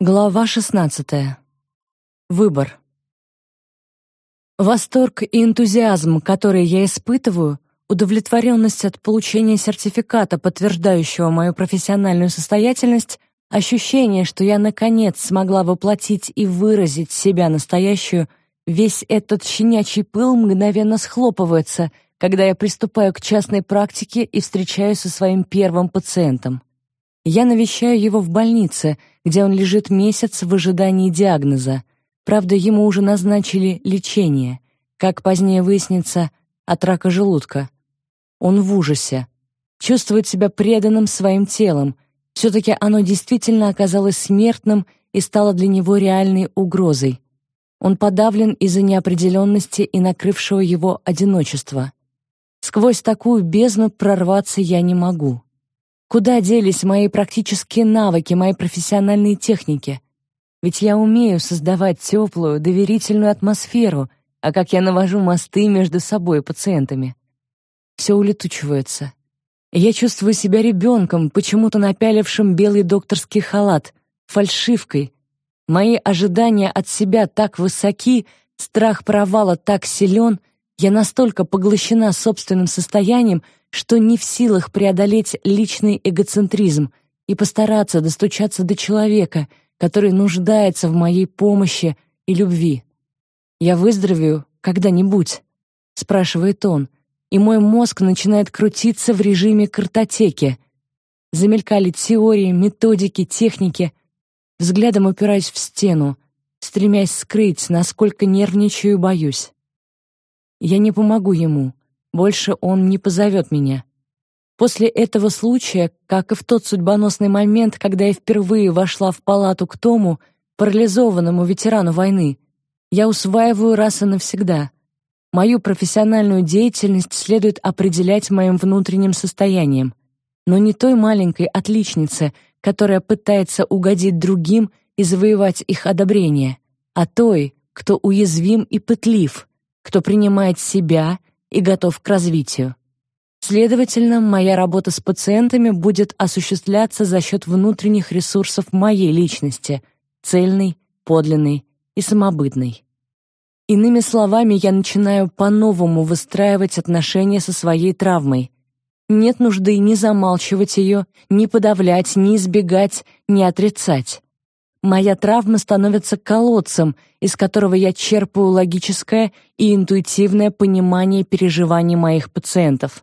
Глава 16. Выбор. Восторг и энтузиазм, которые я испытываю, удовлетворенность от получения сертификата, подтверждающего мою профессиональную состоятельность, ощущение, что я наконец смогла воплотить и выразить себя настоящую, весь этот щенячий пыл мгновенно схлопывается, когда я приступаю к частной практике и встречаюсь со своим первым пациентом. Я навещаю его в больнице, где он лежит месяц в ожидании диагноза. Правда, ему уже назначили лечение, как позднее выяснится, от рака желудка. Он в ужасе, чувствует себя преданным своим телом. все таки оно действительно оказалось смертным и стало для него реальной угрозой. Он подавлен из-за неопределенности и накрывшего его одиночества. Сквозь такую бездну прорваться я не могу. Куда делись мои практические навыки, мои профессиональные техники? Ведь я умею создавать теплую, доверительную атмосферу, а как я навожу мосты между собой и пациентами. Все улетучивается. Я чувствую себя ребенком, почему-то напялившим белый докторский халат, фальшивкой. Мои ожидания от себя так высоки, страх провала так силен, я настолько поглощена собственным состоянием, что не в силах преодолеть личный эгоцентризм и постараться достучаться до человека, который нуждается в моей помощи и любви. «Я выздоровею когда-нибудь?» — спрашивает он, и мой мозг начинает крутиться в режиме картотеки. Замелькали теории, методики, техники. Взглядом упираюсь в стену, стремясь скрыть, насколько нервничаю и боюсь. Я не помогу ему, больше он не позовет меня. После этого случая, как и в тот судьбоносный момент, когда я впервые вошла в палату к Тому, парализованному ветерану войны, я усваиваю раз и навсегда. Мою профессиональную деятельность следует определять моим внутренним состоянием, но не той маленькой отличнице, которая пытается угодить другим и завоевать их одобрение, а той, кто уязвим и пытлив, кто принимает себя и готов к развитию. Следовательно, моя работа с пациентами будет осуществляться за счет внутренних ресурсов моей личности, цельной, подлинной и самобытной. Иными словами, я начинаю по-новому выстраивать отношения со своей травмой. Нет нужды ни замалчивать ее, ни подавлять, ни избегать, ни отрицать. Моя травма становится колодцем, из которого я черпаю логическое и интуитивное понимание переживаний моих пациентов.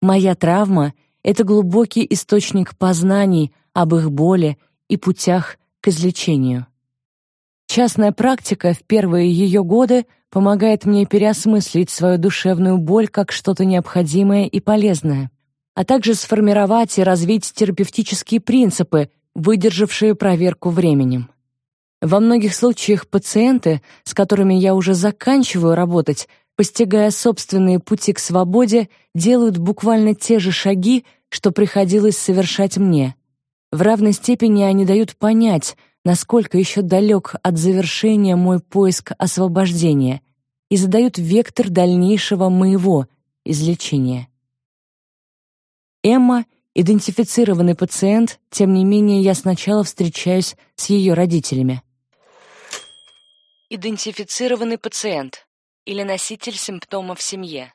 Моя травма — это глубокий источник познаний об их боли и путях к излечению. Частная практика в первые ее годы помогает мне переосмыслить свою душевную боль как что-то необходимое и полезное, а также сформировать и развить терапевтические принципы, выдержавшие проверку временем. Во многих случаях пациенты, с которыми я уже заканчиваю работать, постигая собственные пути к свободе, делают буквально те же шаги, что приходилось совершать мне. В равной степени они дают понять, насколько еще далек от завершения мой поиск освобождения, и задают вектор дальнейшего моего излечения. Эмма идентифицированный пациент, тем не менее я сначала встречаюсь с ее родителями. Идентифицированный пациент или носитель симптомов в семье.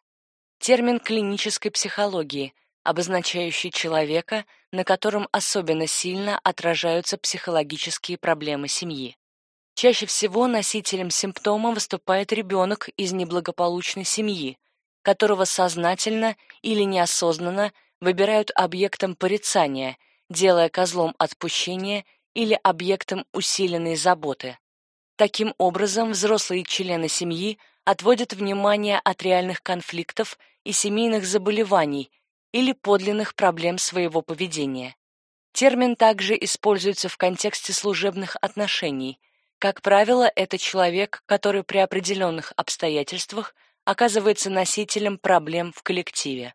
Термин клинической психологии, обозначающий человека, на котором особенно сильно отражаются психологические проблемы семьи. Чаще всего носителем симптома выступает ребенок из неблагополучной семьи, которого сознательно или неосознанно выбирают объектом порицания, делая козлом отпущения или объектом усиленной заботы. Таким образом, взрослые члены семьи отводят внимание от реальных конфликтов и семейных заболеваний или подлинных проблем своего поведения. Термин также используется в контексте служебных отношений. Как правило, это человек, который при определенных обстоятельствах оказывается носителем проблем в коллективе.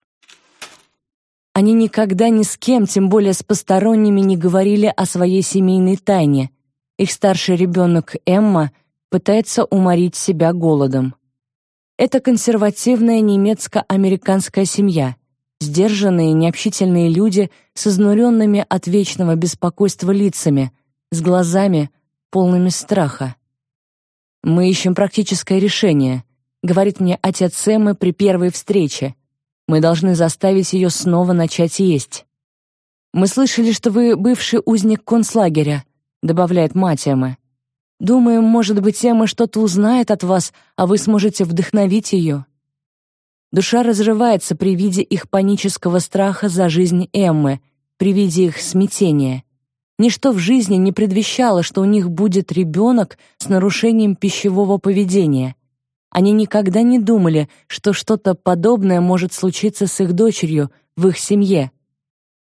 Они никогда ни с кем, тем более с посторонними, не говорили о своей семейной тайне. Их старший ребенок Эмма пытается уморить себя голодом. Это консервативная немецко-американская семья, сдержанные, необщительные люди с изнуренными от вечного беспокойства лицами, с глазами, полными страха. «Мы ищем практическое решение», — говорит мне отец Сэмы при первой встрече. «Мы должны заставить ее снова начать есть». «Мы слышали, что вы бывший узник концлагеря», — добавляет мать Эммы. «Думаем, может быть, Эмма что-то узнает от вас, а вы сможете вдохновить ее». Душа разрывается при виде их панического страха за жизнь Эммы, при виде их смятения. Ничто в жизни не предвещало, что у них будет ребенок с нарушением пищевого поведения. Они никогда не думали, что что-то подобное может случиться с их дочерью в их семье.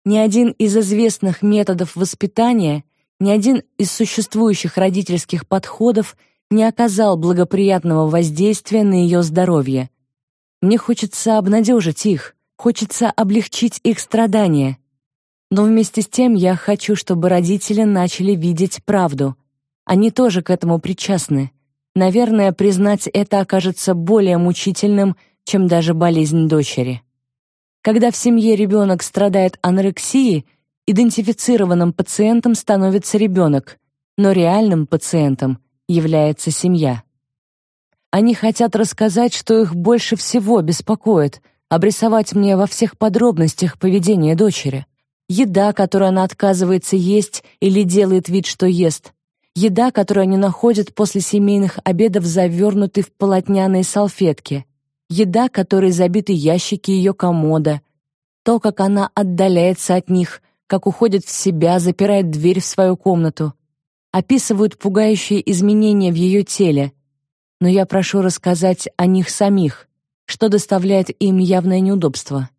Ни один из известных методов воспитания, ни один из существующих родительских подходов не оказал благоприятного воздействия на ее здоровье. Мне хочется обнадежить их, хочется облегчить их страдания. Но вместе с тем я хочу, чтобы родители начали видеть правду. Они тоже к этому причастны. Наверное, признать это окажется более мучительным, чем даже болезнь дочери. Когда в семье ребенок страдает анорексией, идентифицированным пациентом становится ребенок, но реальным пациентом является семья. Они хотят рассказать, что их больше всего беспокоит, обрисовать мне во всех подробностях поведение дочери. Еда, которую она отказывается есть или делает вид, что ест. Еда, которую они находят после семейных обедов, завернутой в полотняные салфетки. Еда, которой забиты ящики ее комода. То, как она отдаляется от них, как уходит в себя, запирает дверь в свою комнату. Описывают пугающие изменения в ее теле, но я прошу рассказать о них самих, что доставляет им явное неудобство.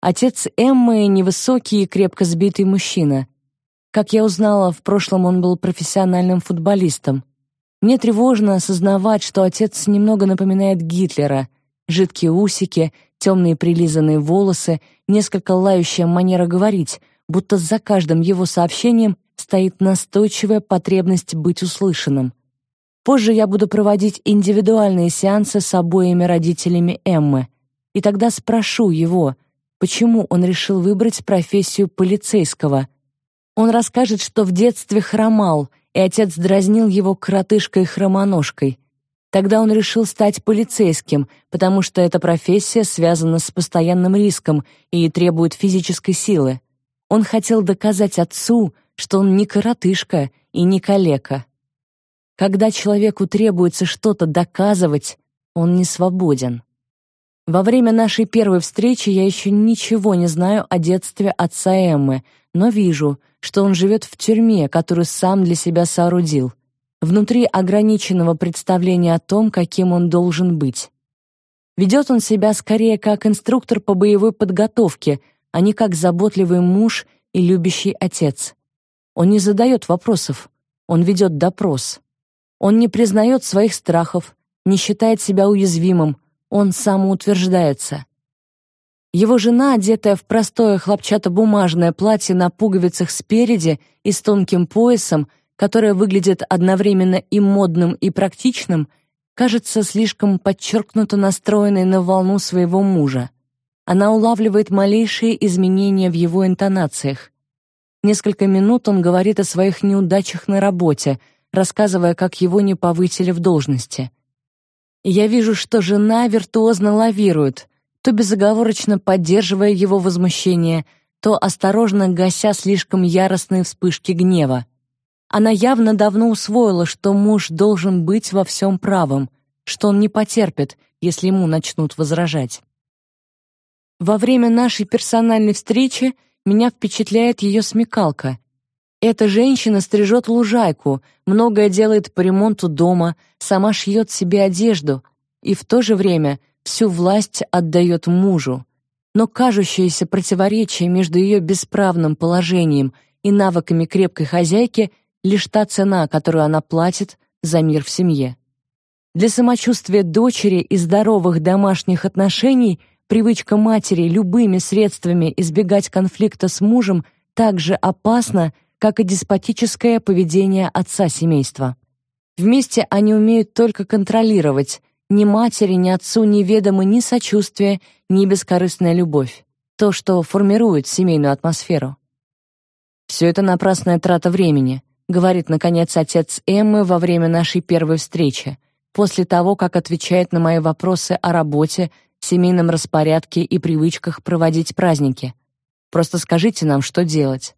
Отец Эммы — невысокий и крепко сбитый мужчина. Как я узнала, в прошлом он был профессиональным футболистом. Мне тревожно осознавать, что отец немного напоминает Гитлера. Жидкие усики, темные прилизанные волосы, несколько лающая манера говорить, будто за каждым его сообщением стоит настойчивая потребность быть услышанным. Позже я буду проводить индивидуальные сеансы с обоими родителями Эммы, и тогда спрошу его, почему он решил выбрать профессию полицейского. Он расскажет, что в детстве хромал, и отец дразнил его коротышкой-хромоножкой. Тогда он решил стать полицейским, потому что эта профессия связана с постоянным риском и требует физической силы. Он хотел доказать отцу, что он не коротышка и не калека. Когда человеку требуется что-то доказывать, он не свободен. Во время нашей первой встречи я еще ничего не знаю о детстве отца Эммы, но вижу, что он живет в тюрьме, которую сам для себя соорудил, внутри ограниченного представления о том, каким он должен быть. Ведет он себя скорее как инструктор по боевой подготовке, а не как заботливый муж и любящий отец. Он не задает вопросов, он ведет допрос. Он не признает своих страхов, не считает себя уязвимым, он самоутверждается. Его жена, одетая в простое хлопчатобумажное платье на пуговицах спереди и с тонким поясом, которое выглядит одновременно и модным, и практичным, кажется слишком подчеркнуто настроенной на волну своего мужа. Она улавливает малейшие изменения в его интонациях. Несколько минут он говорит о своих неудачах на работе — рассказывая, как его не повысили в должности. Я вижу, что жена виртуозно лавирует, то безоговорочно поддерживая его возмущение, то осторожно гася слишком яростные вспышки гнева. Она явно давно усвоила, что муж должен быть во всем правым, что он не потерпит, если ему начнут возражать. Во время нашей персональной встречи меня впечатляет ее смекалка — эта женщина стрижет лужайку, многое делает по ремонту дома, сама шьет себе одежду и в то же время всю власть отдает мужу. Но кажущееся противоречие между ее бесправным положением и навыками крепкой хозяйки лишь та цена, которую она платит за мир в семье. Для самочувствия дочери и здоровых домашних отношений привычка матери любыми средствами избегать конфликта с мужем также опасна, как и деспотическое поведение отца семейства. Вместе они умеют только контролировать. Ни матери, ни отцу неведомы ни сочувствие, ни бескорыстная любовь. То, что формирует семейную атмосферу. Все это напрасная трата времени, говорит наконец отец Эммы во время нашей первой встречи, после того, как отвечает на мои вопросы о работе, семейном распорядке и привычках проводить праздники. Просто скажите нам, что делать.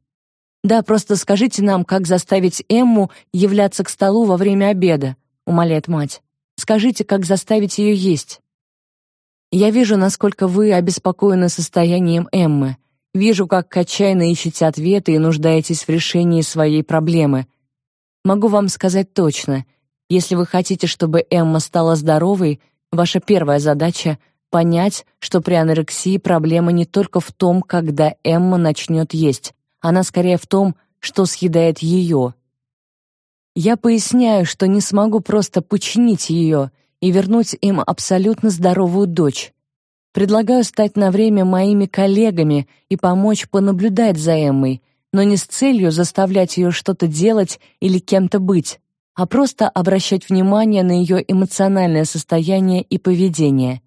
Да, просто скажите нам, как заставить Эмму являться к столу во время обеда, умоляет мать. Скажите, как заставить ее есть. Я вижу, насколько вы обеспокоены состоянием Эммы. Вижу, как отчаянно ищете ответы и нуждаетесь в решении своей проблемы. Могу вам сказать точно, если вы хотите, чтобы Эмма стала здоровой, ваша первая задача понять, что при анорексии проблема не только в том, когда Эмма начнет есть, она скорее в том, что съедает ее. Я поясняю, что не смогу просто починить ее и вернуть им абсолютно здоровую дочь. Предлагаю стать на время моими коллегами и помочь понаблюдать за Эммой, но не с целью заставлять ее что-то делать или кем-то быть, а просто обращать внимание на ее эмоциональное состояние и поведение.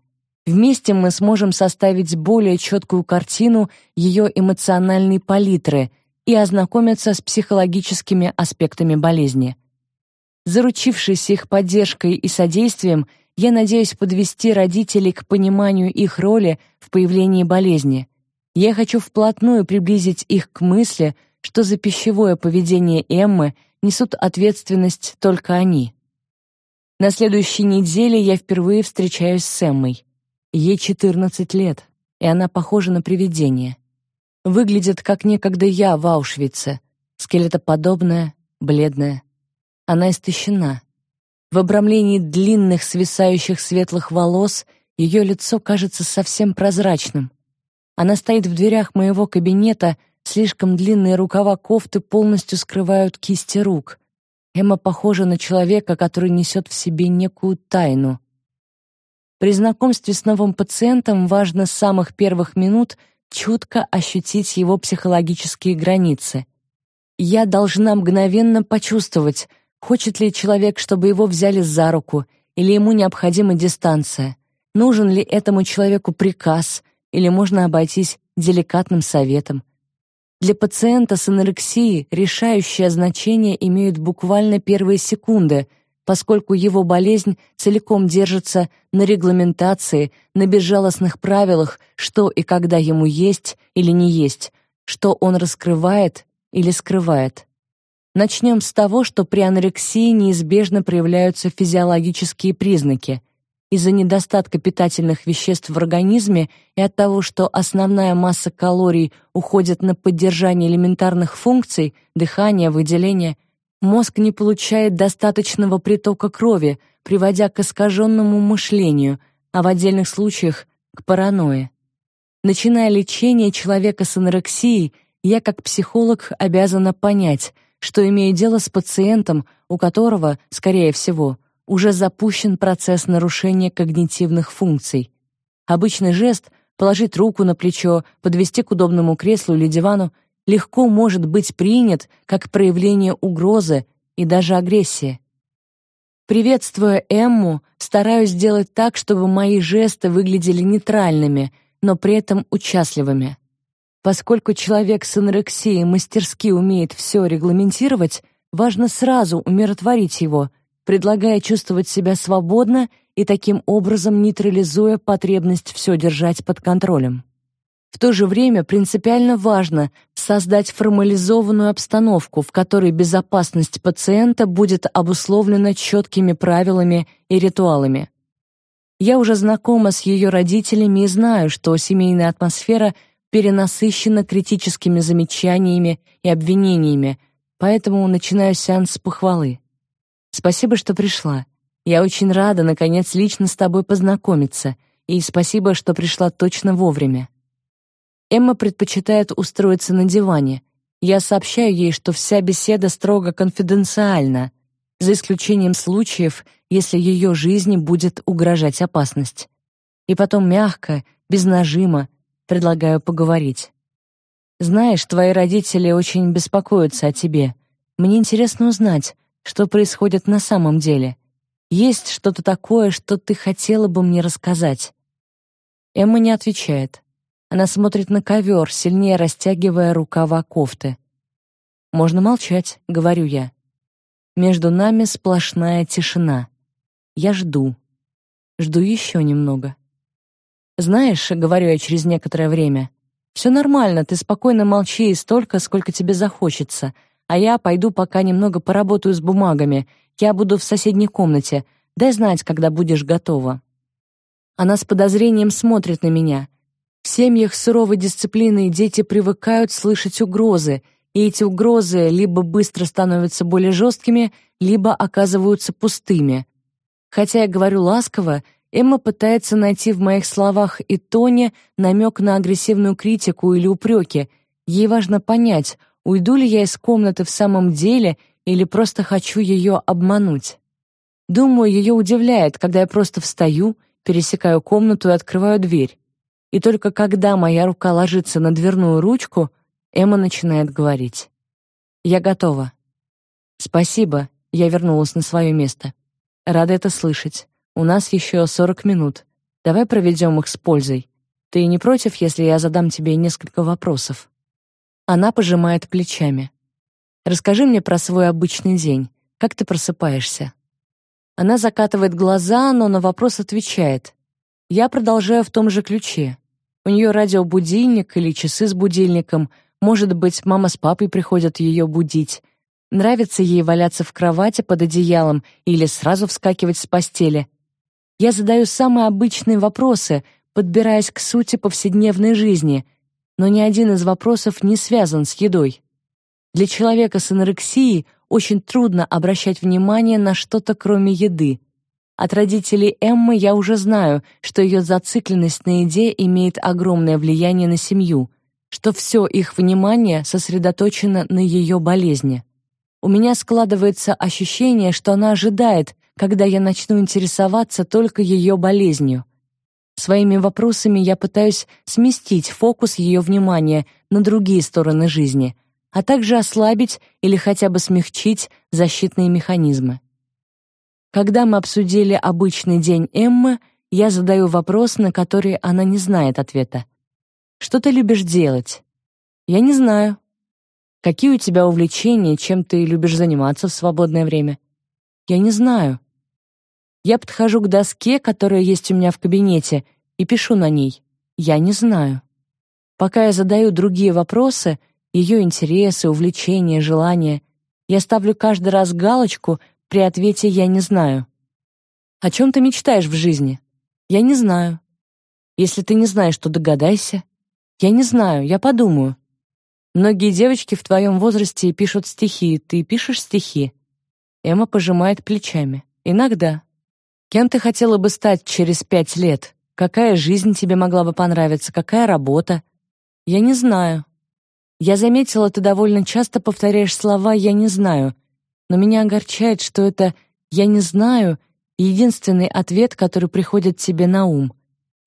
Вместе мы сможем составить более четкую картину ее эмоциональной палитры и ознакомиться с психологическими аспектами болезни. Заручившись их поддержкой и содействием, я надеюсь подвести родителей к пониманию их роли в появлении болезни. Я хочу вплотную приблизить их к мысли, что за пищевое поведение Эммы несут ответственность только они. На следующей неделе я впервые встречаюсь с Эммой. Ей 14 лет, и она похожа на привидение. Выглядит, как некогда я в Аушвице, скелетоподобная, бледная. Она истощена. В обрамлении длинных свисающих светлых волос ее лицо кажется совсем прозрачным. Она стоит в дверях моего кабинета, слишком длинные рукава кофты полностью скрывают кисти рук. Эмма похожа на человека, который несет в себе некую тайну. При знакомстве с новым пациентом важно с самых первых минут чутко ощутить его психологические границы. Я должна мгновенно почувствовать, хочет ли человек, чтобы его взяли за руку, или ему необходима дистанция, нужен ли этому человеку приказ, или можно обойтись деликатным советом. Для пациента с анорексией решающее значение имеют буквально первые секунды — поскольку его болезнь целиком держится на регламентации, на безжалостных правилах, что и когда ему есть или не есть, что он раскрывает или скрывает. Начнем с того, что при анорексии неизбежно проявляются физиологические признаки. Из-за недостатка питательных веществ в организме и от того, что основная масса калорий уходит на поддержание элементарных функций дыхания, выделения, Мозг не получает достаточного притока крови, приводя к искаженному мышлению, а в отдельных случаях — к паранойе. Начиная лечение человека с анорексией, я как психолог обязана понять, что имею дело с пациентом, у которого, скорее всего, уже запущен процесс нарушения когнитивных функций. Обычный жест — положить руку на плечо, подвести к удобному креслу или дивану — легко может быть принят как проявление угрозы и даже агрессии. Приветствуя Эмму, стараюсь сделать так, чтобы мои жесты выглядели нейтральными, но при этом участливыми. Поскольку человек с анорексией мастерски умеет все регламентировать, важно сразу умиротворить его, предлагая чувствовать себя свободно и таким образом нейтрализуя потребность все держать под контролем. В то же время принципиально важно создать формализованную обстановку, в которой безопасность пациента будет обусловлена четкими правилами и ритуалами. Я уже знакома с ее родителями и знаю, что семейная атмосфера перенасыщена критическими замечаниями и обвинениями, поэтому начинаю сеанс с похвалы. Спасибо, что пришла. Я очень рада наконец лично с тобой познакомиться, и спасибо, что пришла точно вовремя. Эмма предпочитает устроиться на диване. Я сообщаю ей, что вся беседа строго конфиденциальна, за исключением случаев, если ее жизни будет угрожать опасность. И потом мягко, без нажима, предлагаю поговорить. Знаешь, твои родители очень беспокоятся о тебе. Мне интересно узнать, что происходит на самом деле. Есть что-то такое, что ты хотела бы мне рассказать? Эмма не отвечает. Она смотрит на ковер, сильнее растягивая рукава кофты. «Можно молчать», — говорю я. Между нами сплошная тишина. Я жду. Жду еще немного. «Знаешь», — говорю я через некоторое время, «все нормально, ты спокойно молчи столько, сколько тебе захочется, а я пойду пока немного поработаю с бумагами, я буду в соседней комнате, дай знать, когда будешь готова». Она с подозрением смотрит на меня. В семьях суровой дисциплиной дети привыкают слышать угрозы, и эти угрозы либо быстро становятся более жесткими, либо оказываются пустыми. Хотя я говорю ласково, Эмма пытается найти в моих словах и тоне намек на агрессивную критику или упреки. Ей важно понять, уйду ли я из комнаты в самом деле или просто хочу ее обмануть. Думаю, ее удивляет, когда я просто встаю, пересекаю комнату и открываю дверь. И только когда моя рука ложится на дверную ручку, Эмма начинает говорить. «Я готова». «Спасибо», — я вернулась на свое место. «Рада это слышать. У нас еще сорок минут. Давай проведем их с пользой. Ты не против, если я задам тебе несколько вопросов?» Она пожимает плечами. «Расскажи мне про свой обычный день. Как ты просыпаешься?» Она закатывает глаза, но на вопрос отвечает. Я продолжаю в том же ключе. У нее радиобудильник или часы с будильником. Может быть, мама с папой приходят ее будить. Нравится ей валяться в кровати под одеялом или сразу вскакивать с постели. Я задаю самые обычные вопросы, подбираясь к сути повседневной жизни, но ни один из вопросов не связан с едой. Для человека с анорексией очень трудно обращать внимание на что-то кроме еды. От родителей Эммы я уже знаю, что ее зацикленность на еде имеет огромное влияние на семью, что все их внимание сосредоточено на ее болезни. У меня складывается ощущение, что она ожидает, когда я начну интересоваться только ее болезнью. Своими вопросами я пытаюсь сместить фокус ее внимания на другие стороны жизни, а также ослабить или хотя бы смягчить защитные механизмы. Когда мы обсудили обычный день Эммы, я задаю вопрос, на который она не знает ответа. «Что ты любишь делать?» «Я не знаю». «Какие у тебя увлечения, чем ты любишь заниматься в свободное время?» «Я не знаю». Я подхожу к доске, которая есть у меня в кабинете, и пишу на ней «Я не знаю». Пока я задаю другие вопросы, ее интересы, увлечения, желания, я ставлю каждый раз галочку при ответе «Я не знаю». «О чем ты мечтаешь в жизни?» «Я не знаю». «Если ты не знаешь, то догадайся». «Я не знаю, я подумаю». Многие девочки в твоем возрасте пишут стихи. Ты пишешь стихи? Эмма пожимает плечами. Иногда. Кем ты хотела бы стать через пять лет? Какая жизнь тебе могла бы понравиться? Какая работа? Я не знаю. Я заметила, ты довольно часто повторяешь слова «я не знаю», но меня огорчает, что это «я не знаю» — единственный ответ, который приходит тебе на ум.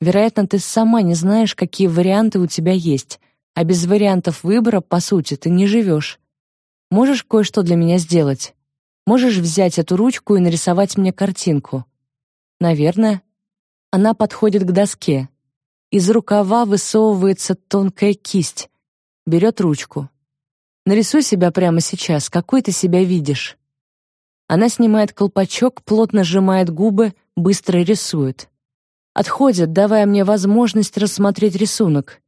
Вероятно, ты сама не знаешь, какие варианты у тебя есть, а без вариантов выбора, по сути, ты не живешь. Можешь кое-что для меня сделать? Можешь взять эту ручку и нарисовать мне картинку? Наверное. Она подходит к доске. Из рукава высовывается тонкая кисть. Берет ручку. Нарисуй себя прямо сейчас, какой ты себя видишь. Она снимает колпачок, плотно сжимает губы, быстро рисует. Отходит, давая мне возможность рассмотреть рисунок.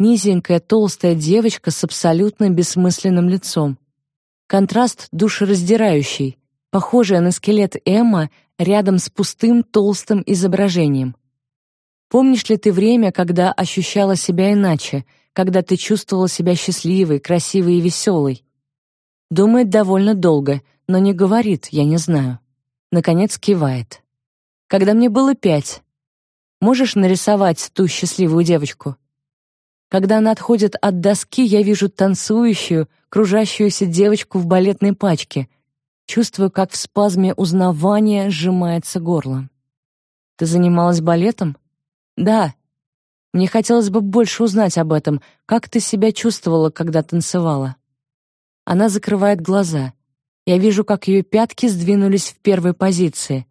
Низенькая, толстая девочка с абсолютно бессмысленным лицом. Контраст душераздирающий, похожая на скелет Эмма рядом с пустым толстым изображением. Помнишь ли ты время, когда ощущала себя иначе, когда ты чувствовала себя счастливой, красивой и веселой? Думает довольно долго, но не говорит «я не знаю». Наконец кивает. Когда мне было пять. Можешь нарисовать ту счастливую девочку? Когда она отходит от доски, я вижу танцующую, кружащуюся девочку в балетной пачке — Чувствую, как в спазме узнавания сжимается горло. Ты занималась балетом? Да. Мне хотелось бы больше узнать об этом. Как ты себя чувствовала, когда танцевала? Она закрывает глаза. Я вижу, как ее пятки сдвинулись в первой позиции.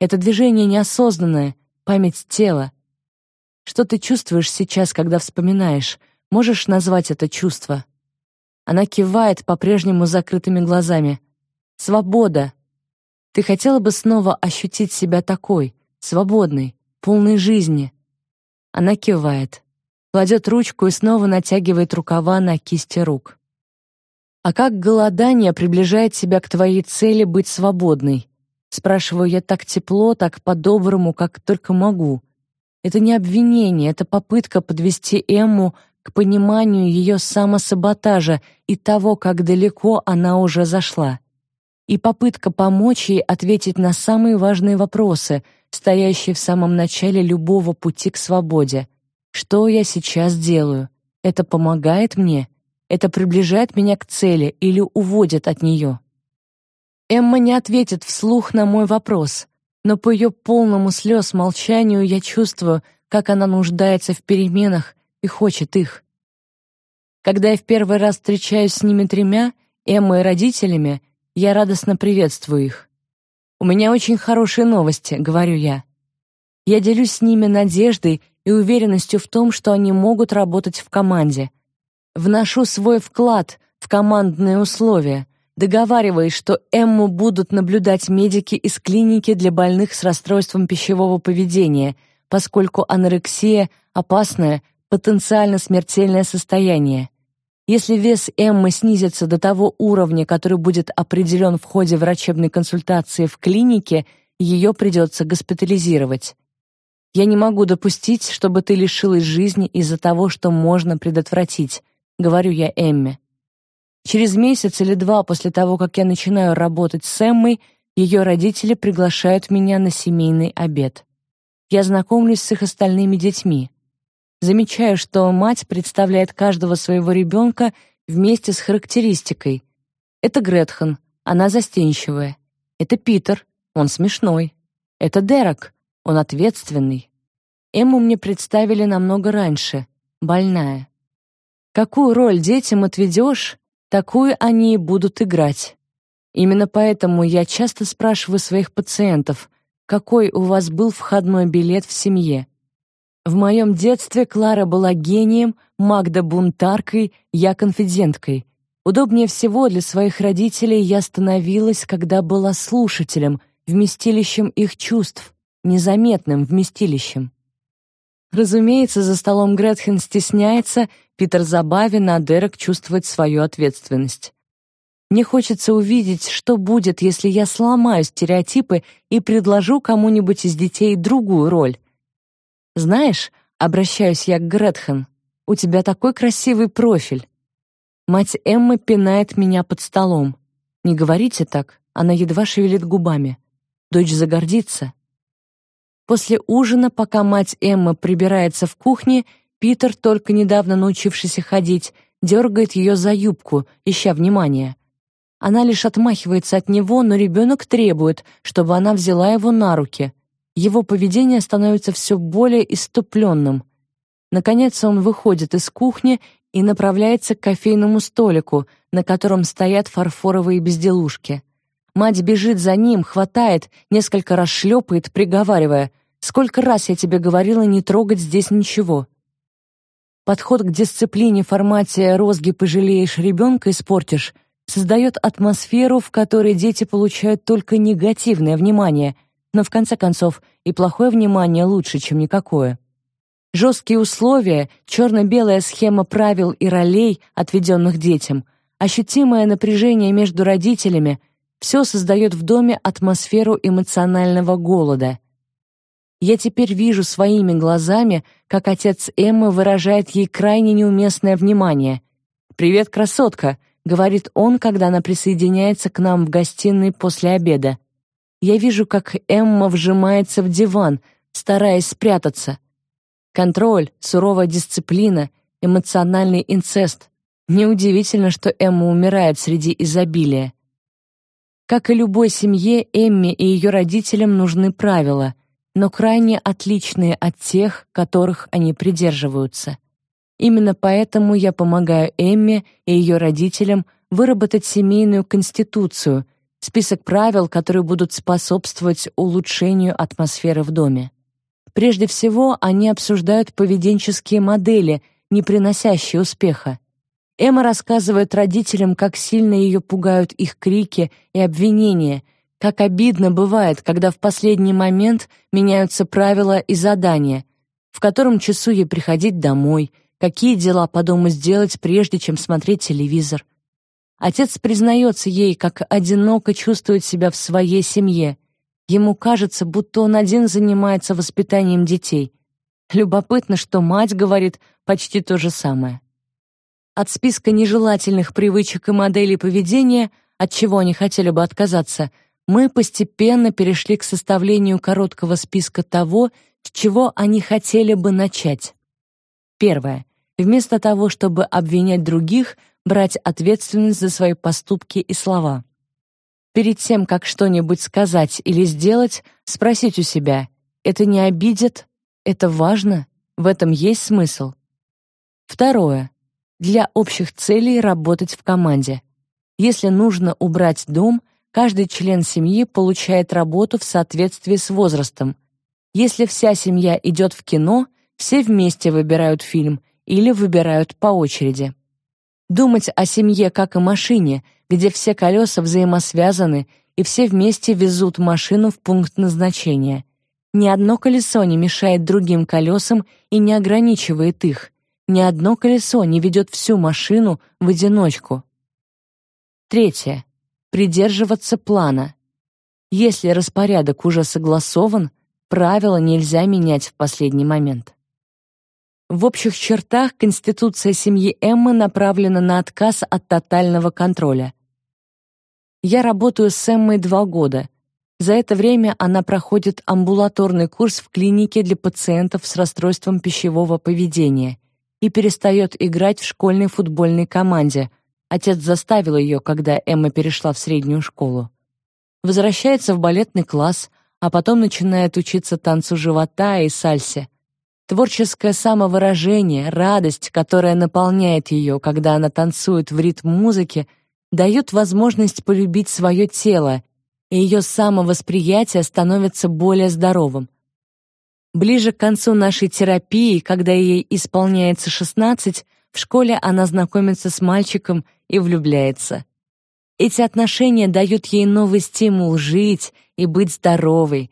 Это движение неосознанное, память тела. Что ты чувствуешь сейчас, когда вспоминаешь? Можешь назвать это чувство? Она кивает по-прежнему закрытыми глазами. Свобода. Ты хотела бы снова ощутить себя такой, свободной, полной жизни?» Она кивает, кладет ручку и снова натягивает рукава на кисти рук. «А как голодание приближает тебя к твоей цели быть свободной?» Спрашиваю я так тепло, так по-доброму, как только могу. Это не обвинение, это попытка подвести Эмму к пониманию ее самосаботажа и того, как далеко она уже зашла. И попытка помочь ей ответить на самые важные вопросы, стоящие в самом начале любого пути к свободе. Что я сейчас делаю? Это помогает мне? Это приближает меня к цели или уводит от нее? Эмма не ответит вслух на мой вопрос, но по ее полному слез молчанию я чувствую, как она нуждается в переменах и хочет их. Когда я в первый раз встречаюсь с ними тремя, Эммой и родителями, я радостно приветствую их. «У меня очень хорошие новости», — говорю я. Я делюсь с ними надеждой и уверенностью в том, что они могут работать в команде — Вношу свой вклад в командные условия, договариваясь, что Эмму будут наблюдать медики из клиники для больных с расстройством пищевого поведения, поскольку анорексия — опасное, потенциально смертельное состояние. Если вес Эммы снизится до того уровня, который будет определен в ходе врачебной консультации в клинике, ее придется госпитализировать. Я не могу допустить, чтобы ты лишилась жизни из-за того, что можно предотвратить говорю я Эмме. Через месяц или два после того, как я начинаю работать с Эммой, ее родители приглашают меня на семейный обед. Я знакомлюсь с их остальными детьми. Замечаю, что мать представляет каждого своего ребенка вместе с характеристикой. Это Гретхен, она застенчивая. Это Питер, он смешной. Это Дерек, он ответственный. Эмму мне представили намного раньше, больная. Какую роль детям отведешь, такую они и будут играть. Именно поэтому я часто спрашиваю своих пациентов, какой у вас был входной билет в семье. В моем детстве Клара была гением, Магда бунтаркой, я конфиденткой. Удобнее всего для своих родителей я становилась, когда была слушателем, вместилищем их чувств, незаметным вместилищем. Разумеется, за столом Гретхен стесняется, Питер забавен, а Дерек чувствует свою ответственность. Мне хочется увидеть, что будет, если я сломаю стереотипы и предложу кому-нибудь из детей другую роль. Знаешь, обращаюсь я к Гретхен, у тебя такой красивый профиль. Мать Эммы пинает меня под столом. Не говорите так, она едва шевелит губами. Дочь загордится. После ужина, пока мать Эммы прибирается в кухне, Питер, только недавно научившийся ходить, дергает ее за юбку, ища внимания. Она лишь отмахивается от него, но ребенок требует, чтобы она взяла его на руки. Его поведение становится все более иступленным. Наконец он выходит из кухни и направляется к кофейному столику, на котором стоят фарфоровые безделушки. Мать бежит за ним, хватает, несколько раз шлепает, приговаривая Сколько раз я тебе говорила не трогать здесь ничего. Подход к дисциплине в формате «розги пожалеешь, ребенка испортишь» создает атмосферу, в которой дети получают только негативное внимание, но в конце концов и плохое внимание лучше, чем никакое. Жесткие условия, черно-белая схема правил и ролей, отведенных детям, ощутимое напряжение между родителями — все создает в доме атмосферу эмоционального голода — я теперь вижу своими глазами, как отец Эммы выражает ей крайне неуместное внимание. «Привет, красотка», — говорит он, когда она присоединяется к нам в гостиной после обеда. Я вижу, как Эмма вжимается в диван, стараясь спрятаться. Контроль, суровая дисциплина, эмоциональный инцест. Неудивительно, что Эмма умирает среди изобилия. Как и любой семье, Эмме и ее родителям нужны правила — но крайне отличные от тех, которых они придерживаются. Именно поэтому я помогаю Эмме и ее родителям выработать семейную конституцию, список правил, которые будут способствовать улучшению атмосферы в доме. Прежде всего, они обсуждают поведенческие модели, не приносящие успеха. Эмма рассказывает родителям, как сильно ее пугают их крики и обвинения, как обидно бывает, когда в последний момент меняются правила и задания, в котором часу ей приходить домой, какие дела по дому сделать, прежде чем смотреть телевизор. Отец признается ей, как одиноко чувствует себя в своей семье. Ему кажется, будто он один занимается воспитанием детей. Любопытно, что мать говорит почти то же самое. От списка нежелательных привычек и моделей поведения, от чего они хотели бы отказаться, мы постепенно перешли к составлению короткого списка того, с чего они хотели бы начать. Первое. Вместо того, чтобы обвинять других, брать ответственность за свои поступки и слова. Перед тем, как что-нибудь сказать или сделать, спросить у себя: это не обидит? Это важно? В этом есть смысл? Второе для общих целей работать в команде. Если нужно убрать дом, каждый член семьи получает работу в соответствии с возрастом. Если вся семья идет в кино, все вместе выбирают фильм или выбирают по очереди. Думать о семье как о машине, где все колеса взаимосвязаны и все вместе везут машину в пункт назначения. Ни одно колесо не мешает другим колесам и не ограничивает их. Ни одно колесо не ведет всю машину в одиночку. Третье. Придерживаться плана. Если распорядок уже согласован, правила нельзя менять в последний момент. В общих чертах конституция семьи Эммы направлена на отказ от тотального контроля. Я работаю с Эммой два года. За это время она проходит амбулаторный курс в клинике для пациентов с расстройством пищевого поведения и перестает играть в школьной футбольной команде. Отец заставил ее, когда Эмма перешла в среднюю школу. Возвращается в балетный класс, а потом начинает учиться танцу живота и сальсе. Творческое самовыражение, радость, которая наполняет ее, когда она танцует в ритм музыки, дают возможность полюбить свое тело, и ее самовосприятие становится более здоровым. Ближе к концу нашей терапии, когда ей исполняется 16, в школе она знакомится с мальчиком и влюбляется. Эти отношения дают ей новый стимул жить и быть здоровой.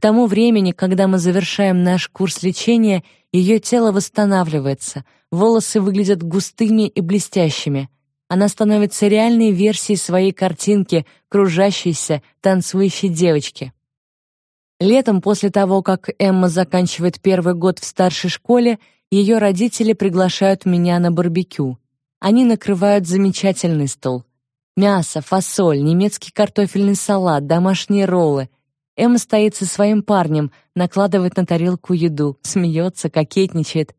К тому времени, когда мы завершаем наш курс лечения, ее тело восстанавливается, волосы выглядят густыми и блестящими. Она становится реальной версией своей картинки кружащейся, танцующей девочки. Летом, после того, как Эмма заканчивает первый год в старшей школе, ее родители приглашают меня на барбекю. Они накрывают замечательный стол. Мясо, фасоль, немецкий картофельный салат, домашние роллы. Эмма стоит со своим парнем, накладывает на тарелку еду, смеется, кокетничает.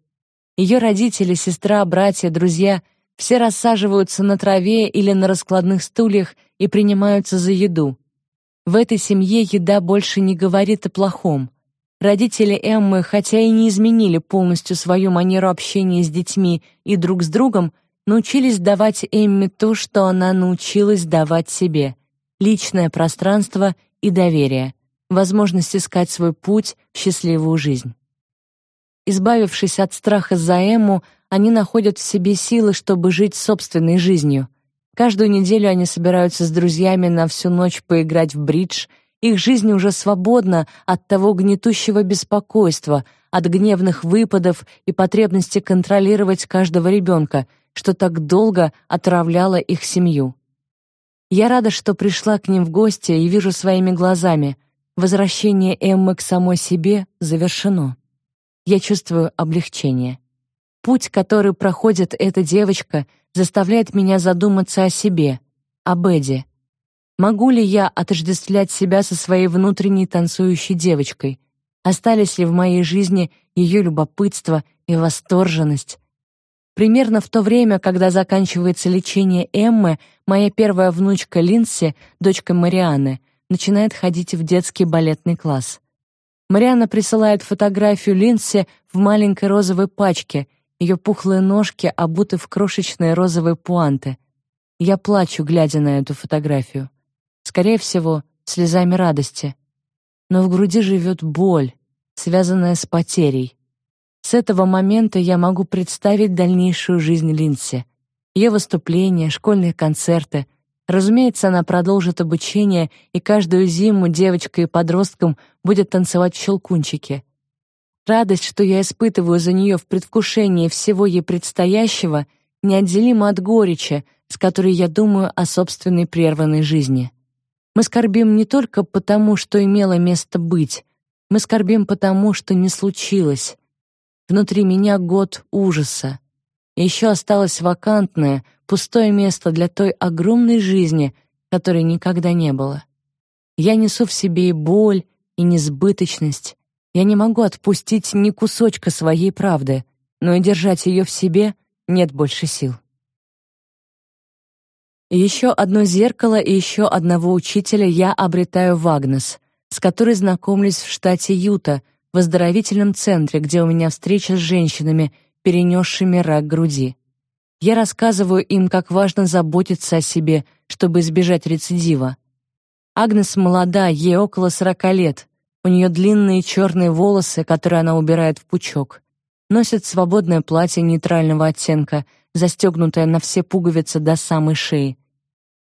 Ее родители, сестра, братья, друзья — все рассаживаются на траве или на раскладных стульях и принимаются за еду. В этой семье еда больше не говорит о плохом. Родители Эммы, хотя и не изменили полностью свою манеру общения с детьми и друг с другом, научились давать Эмме то, что она научилась давать себе: личное пространство и доверие, возможность искать свой путь в счастливую жизнь. Избавившись от страха за Эмму, они находят в себе силы, чтобы жить собственной жизнью — Каждую неделю они собираются с друзьями на всю ночь поиграть в бридж. Их жизнь уже свободна от того гнетущего беспокойства, от гневных выпадов и потребности контролировать каждого ребенка, что так долго отравляло их семью. Я рада, что пришла к ним в гости и вижу своими глазами. Возвращение Эммы к самой себе завершено. Я чувствую облегчение. Путь, который проходит эта девочка — заставляет меня задуматься о себе, об Эдди. Могу ли я отождествлять себя со своей внутренней танцующей девочкой? Остались ли в моей жизни ее любопытство и восторженность? Примерно в то время, когда заканчивается лечение Эммы, моя первая внучка Линси, дочка Марианы, начинает ходить в детский балетный класс. Мариана присылает фотографию Линси в маленькой розовой пачке — ее пухлые ножки обуты в крошечные розовые пуанты. Я плачу, глядя на эту фотографию. Скорее всего, слезами радости. Но в груди живет боль, связанная с потерей. С этого момента я могу представить дальнейшую жизнь Линси. Ее выступления, школьные концерты. Разумеется, она продолжит обучение, и каждую зиму девочка и подросткам будет танцевать в щелкунчике. Радость, что я испытываю за нее в предвкушении всего ей предстоящего, неотделима от горечи, с которой я думаю о собственной прерванной жизни. Мы скорбим не только потому, что имело место быть, мы скорбим потому, что не случилось. Внутри меня год ужаса. Еще осталось вакантное, пустое место для той огромной жизни, которой никогда не было. Я несу в себе и боль, и несбыточность. Я не могу отпустить ни кусочка своей правды, но и держать ее в себе нет больше сил. Еще одно зеркало и еще одного учителя я обретаю в Агнес, с которой знакомлюсь в штате Юта, в оздоровительном центре, где у меня встреча с женщинами, перенесшими рак груди. Я рассказываю им, как важно заботиться о себе, чтобы избежать рецидива. Агнес молода, ей около сорока лет. У нее длинные черные волосы, которые она убирает в пучок. Носит свободное платье нейтрального оттенка, застегнутое на все пуговицы до самой шеи.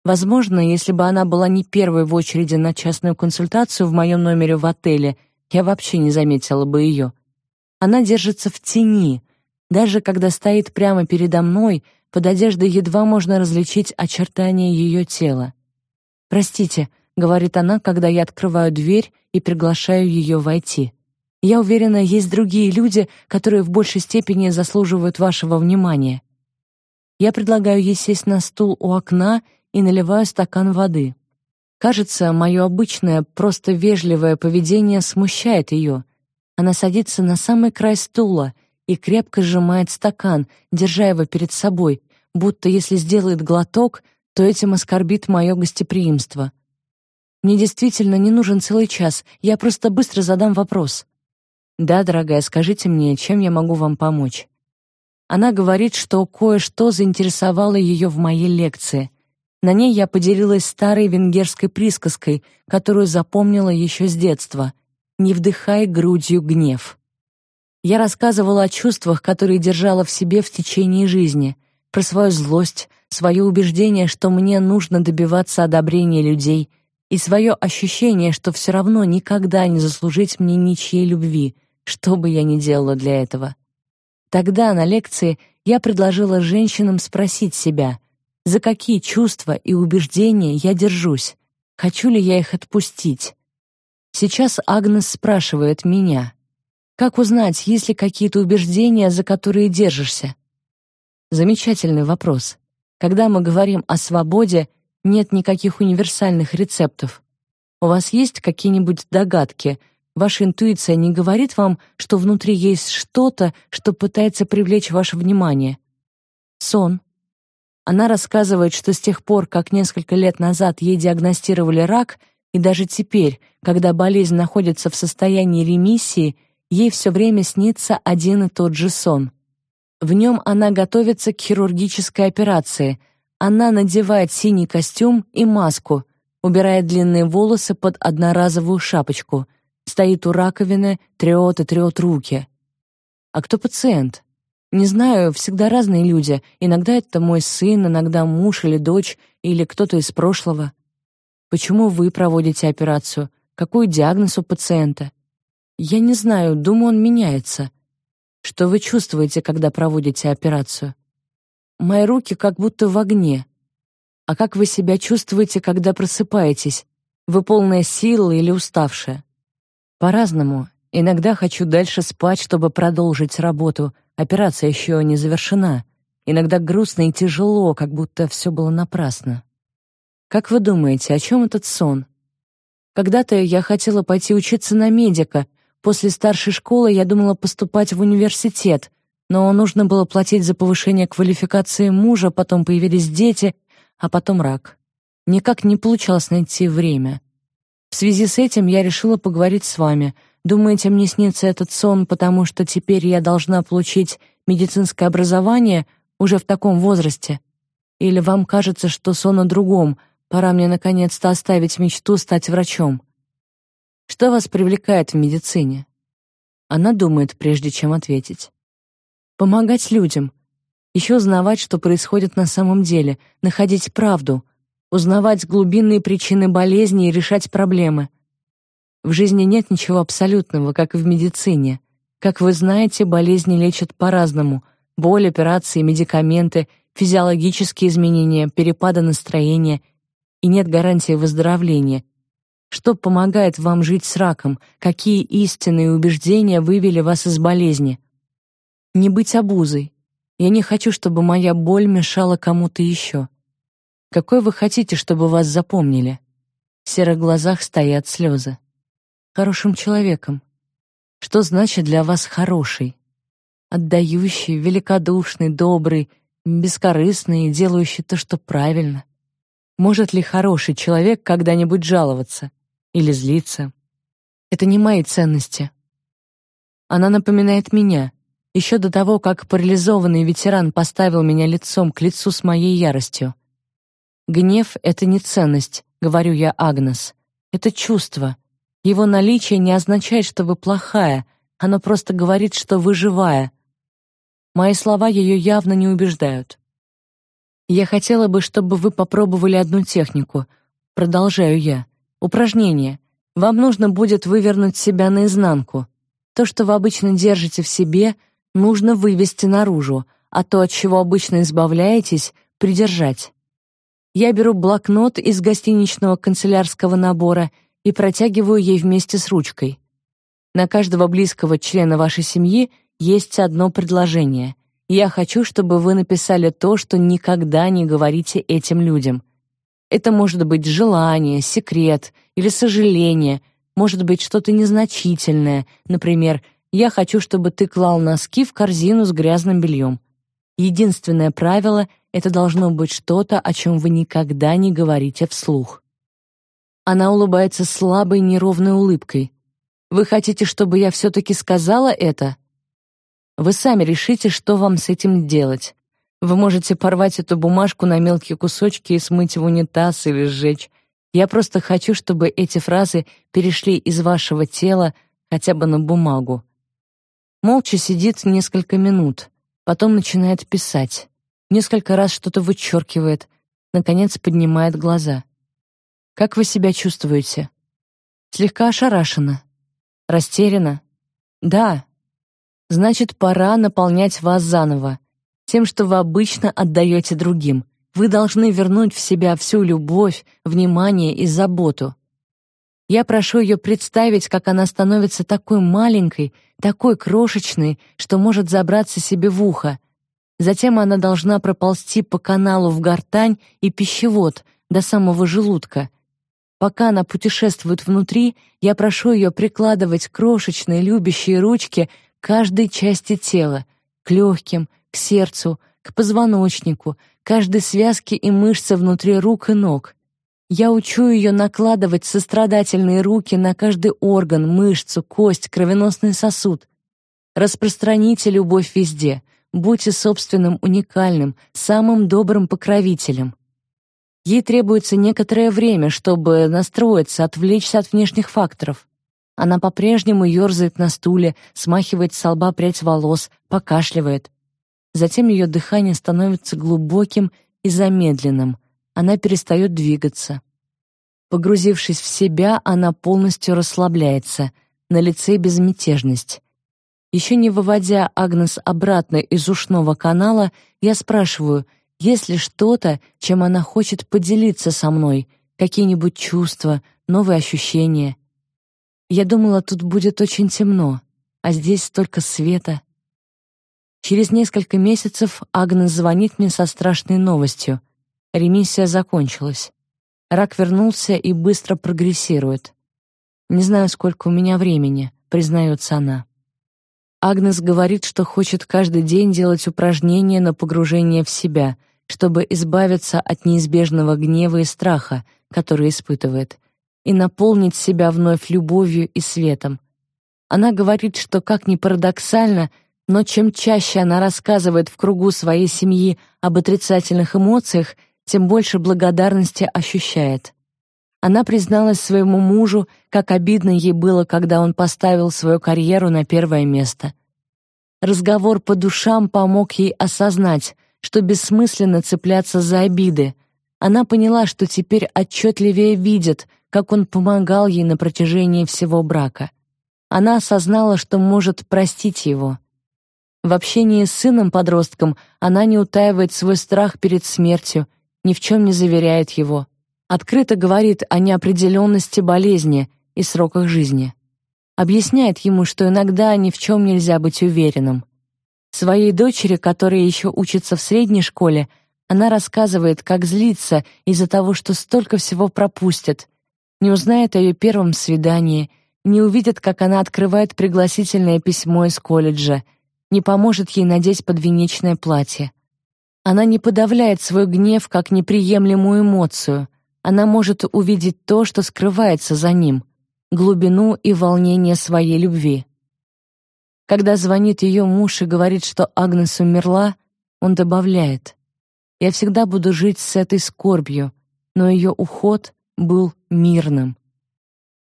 Возможно, если бы она была не первой в очереди на частную консультацию в моем номере в отеле, я вообще не заметила бы ее. Она держится в тени. Даже когда стоит прямо передо мной, под одеждой едва можно различить очертания ее тела. «Простите», — говорит она, когда я открываю дверь и приглашаю ее войти. «Я уверена, есть другие люди, которые в большей степени заслуживают вашего внимания». Я предлагаю ей сесть на стул у окна и наливаю стакан воды. Кажется, мое обычное, просто вежливое поведение смущает ее. Она садится на самый край стула и крепко сжимает стакан, держа его перед собой, будто если сделает глоток, то этим оскорбит мое гостеприимство. Мне действительно не нужен целый час, я просто быстро задам вопрос. Да, дорогая, скажите мне, чем я могу вам помочь? Она говорит, что кое-что заинтересовало ее в моей лекции. На ней я поделилась старой венгерской присказкой, которую запомнила еще с детства: "Не вдыхай грудью гнев". Я рассказывала о чувствах, которые держала в себе в течение жизни, про свою злость, свое убеждение, что мне нужно добиваться одобрения людей, и свое ощущение, что все равно никогда не заслужить мне ничьей любви, что бы я ни делала для этого. Тогда на лекции я предложила женщинам спросить себя, за какие чувства и убеждения я держусь? Хочу ли я их отпустить? Сейчас Агнес спрашивает меня: как узнать, есть ли какие-то убеждения, за которые держишься? Замечательный вопрос. Когда мы говорим о свободе, нет никаких универсальных рецептов. У вас есть какие-нибудь догадки? Ваша интуиция не говорит вам, что внутри есть что-то, что пытается привлечь ваше внимание? Сон, она рассказывает, что с тех пор, как несколько лет назад ей диагностировали рак, и даже теперь, когда болезнь находится в состоянии ремиссии, ей все время снится один и тот же сон. В нем она готовится к хирургической операции. Она надевает синий костюм и маску, убирает длинные волосы под одноразовую шапочку, стоит у раковины, трет и трет руки. А кто пациент? Не знаю, всегда разные люди. Иногда это мой сын, иногда муж или дочь, или кто-то из прошлого. Почему вы проводите операцию? Какой диагноз у пациента? Я не знаю, думаю, он меняется. Что вы чувствуете, когда проводите операцию? Мои руки как будто в огне. А как вы себя чувствуете, когда просыпаетесь? Вы полная силы или уставшая? По-разному. Иногда хочу дальше спать, чтобы продолжить работу, Операция еще не завершена. Иногда грустно и тяжело, как будто все было напрасно. Как вы думаете, о чем этот сон? Когда-то я хотела пойти учиться на медика. После старшей школы я думала поступать в университет, но нужно было платить за повышение квалификации мужа, потом появились дети, а потом рак. Никак не получалось найти время. В связи с этим я решила поговорить с вами — Думаете, мне снится этот сон, потому что теперь я должна получить медицинское образование уже в таком возрасте? Или вам кажется, что сон о другом, пора мне наконец-то оставить мечту стать врачом? Что вас привлекает в медицине? Она думает, прежде чем ответить. Помогать людям. Еще узнавать, что происходит на самом деле, находить правду, узнавать глубинные причины болезни и решать проблемы. В жизни нет ничего абсолютного, как и в медицине. Как вы знаете, болезни лечат по-разному. Боль, операции, медикаменты, физиологические изменения, перепады настроения. И нет гарантии выздоровления. Что помогает вам жить с раком? Какие истинные убеждения вывели вас из болезни? Не быть обузой, я не хочу, чтобы моя боль мешала кому-то еще. Какой вы хотите, чтобы вас запомнили? В серых глазах стоят слезы. Хорошим человеком. Что значит для вас хороший? Отдающий, великодушный, добрый, бескорыстный и делающий то, что правильно. Может ли хороший человек когда-нибудь жаловаться или злиться? Это не мои ценности. Она напоминает меня, еще до того, как парализованный ветеран поставил меня лицом к лицу с моей яростью. Гнев — это не ценность, говорю я Агнес. Это чувство. Его наличие не означает, что вы плохая, оно просто говорит, что вы живая. Мои слова ее явно не убеждают. Я хотела бы, чтобы вы попробовали одну технику. Продолжаю я. Упражнение. Вам нужно будет вывернуть себя наизнанку. То, что вы обычно держите в себе — нужно вывести наружу, а то, от чего обычно избавляетесь, придержать. Я беру блокнот из гостиничного канцелярского набора и протягиваю ей вместе с ручкой. На каждого близкого члена вашей семьи есть одно предложение. Я хочу, чтобы вы написали то, что никогда не говорите этим людям. Это может быть желание, секрет или сожаление, может быть что-то незначительное, например, я хочу, чтобы ты клал носки в корзину с грязным бельем. Единственное правило — это должно быть что-то, о чем вы никогда не говорите вслух. Она улыбается слабой, неровной улыбкой. Вы хотите, чтобы я все-таки сказала это? Вы сами решите, что вам с этим делать. Вы можете порвать эту бумажку на мелкие кусочки и смыть в унитаз или сжечь. Я просто хочу, чтобы эти фразы перешли из вашего тела хотя бы на бумагу. Молча сидит несколько минут, потом начинает писать. Несколько раз что-то вычеркивает, наконец поднимает глаза. «Как вы себя чувствуете?» «Слегка ошарашена. Растеряна?» «Да. Значит, пора наполнять вас заново, тем, что вы обычно отдаете другим. Вы должны вернуть в себя всю любовь, внимание и заботу. Я прошу ее представить, как она становится такой маленькой, такой крошечной, что может забраться себе в ухо. Затем она должна проползти по каналу в гортань и пищевод до самого желудка. Пока она путешествует внутри, я прошу ее прикладывать крошечные любящие ручки к каждой части тела, к легким, к сердцу, к позвоночнику, каждой связке и мышце внутри рук и ног. Я учу ее накладывать сострадательные руки на каждый орган, мышцу, кость, кровеносный сосуд. Распространите любовь везде. Будьте собственным уникальным, самым добрым покровителем. Ей требуется некоторое время, чтобы настроиться, отвлечься от внешних факторов. Она по-прежнему ерзает на стуле, смахивает с лба прядь волос, покашливает. Затем ее дыхание становится глубоким и замедленным она перестает двигаться. Погрузившись в себя, она полностью расслабляется, на лице безмятежность. Еще не выводя Агнес обратно из ушного канала, я спрашиваю, есть ли что-то, чем она хочет поделиться со мной, какие-нибудь чувства, новые ощущения. Я думала, тут будет очень темно, а здесь столько света. Через несколько месяцев Агнес звонит мне со страшной новостью — Ремиссия закончилась. Рак вернулся и быстро прогрессирует. Не знаю, сколько у меня времени, признается она. Агнес говорит, что хочет каждый день делать упражнения на погружение в себя, чтобы избавиться от неизбежного гнева и страха, который испытывает, и наполнить себя вновь любовью и светом. Она говорит, что как ни парадоксально, но чем чаще она рассказывает в кругу своей семьи об отрицательных эмоциях, тем больше благодарности ощущает. Она призналась своему мужу, как обидно ей было, когда он поставил свою карьеру на первое место. Разговор по душам помог ей осознать, что бессмысленно цепляться за обиды. Она поняла, что теперь отчетливее видит, как он помогал ей на протяжении всего брака. Она осознала, что может простить его. В общении с сыном-подростком она не утаивает свой страх перед смертью, ни в чем не заверяет его. Открыто говорит о неопределенности болезни и сроках жизни. Объясняет ему, что иногда ни в чем нельзя быть уверенным. Своей дочери, которая еще учится в средней школе, она рассказывает, как злится из-за того, что столько всего пропустит, не узнает о ее первом свидании, не увидит, как она открывает пригласительное письмо из колледжа, не поможет ей надеть подвенечное платье. Она не подавляет свой гнев как неприемлемую эмоцию. Она может увидеть то, что скрывается за ним, глубину и волнение своей любви. Когда звонит ее муж и говорит, что Агнес умерла, он добавляет: "Я всегда буду жить с этой скорбью, но ее уход был мирным.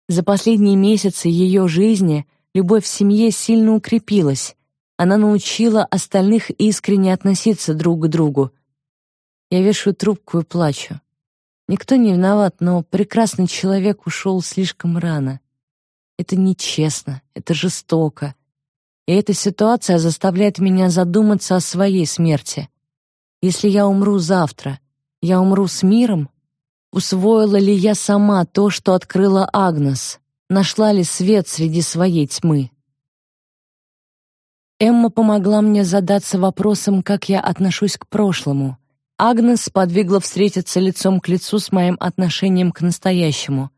За последние месяцы ее жизни любовь в семье сильно укрепилась. Она научила остальных искренне относиться друг к другу. Я вешаю трубку и плачу. Никто не виноват, но прекрасный человек ушел слишком рано. Это нечестно, это жестоко. И эта ситуация заставляет меня задуматься о своей смерти. Если я умру завтра, я умру с миром Усвоила ли я сама то, что открыла Агнес? Нашла ли свет среди своей тьмы? Эмма помогла мне задаться вопросом, как я отношусь к прошлому. Агнес подвигла встретиться лицом к лицу с моим отношением к настоящему.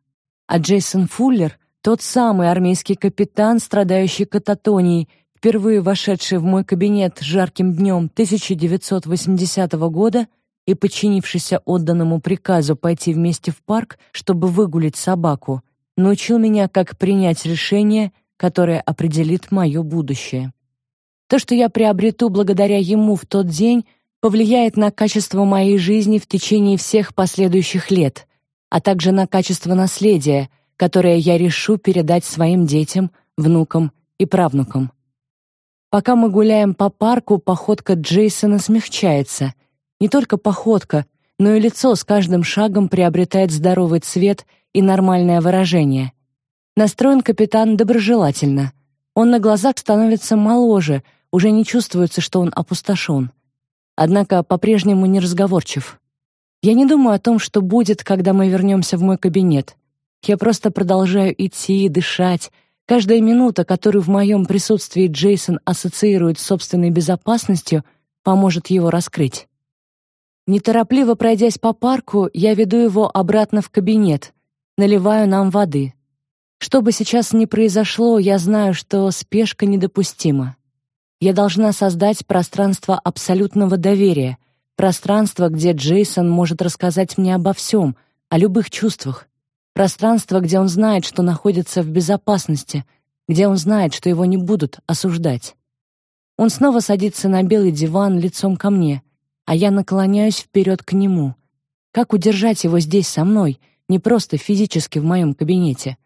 А Джейсон Фуллер, тот самый армейский капитан, страдающий кататонией, впервые вошедший в мой кабинет жарким днем 1980 года, и подчинившийся отданному приказу пойти вместе в парк, чтобы выгулить собаку, научил меня, как принять решение, которое определит мое будущее. То, что я приобрету благодаря ему в тот день, повлияет на качество моей жизни в течение всех последующих лет, а также на качество наследия, которое я решу передать своим детям, внукам и правнукам. Пока мы гуляем по парку, походка Джейсона смягчается — не только походка, но и лицо с каждым шагом приобретает здоровый цвет и нормальное выражение. Настроен капитан доброжелательно. Он на глазах становится моложе, уже не чувствуется, что он опустошен. Однако по-прежнему не разговорчив. Я не думаю о том, что будет, когда мы вернемся в мой кабинет. Я просто продолжаю идти, дышать. Каждая минута, которую в моем присутствии Джейсон ассоциирует с собственной безопасностью, поможет его раскрыть. Неторопливо пройдясь по парку, я веду его обратно в кабинет, наливаю нам воды. Что бы сейчас ни произошло, я знаю, что спешка недопустима. Я должна создать пространство абсолютного доверия, пространство, где Джейсон может рассказать мне обо всем, о любых чувствах, пространство, где он знает, что находится в безопасности, где он знает, что его не будут осуждать. Он снова садится на белый диван лицом ко мне — а я наклоняюсь вперед к нему. Как удержать его здесь со мной, не просто физически в моем кабинете?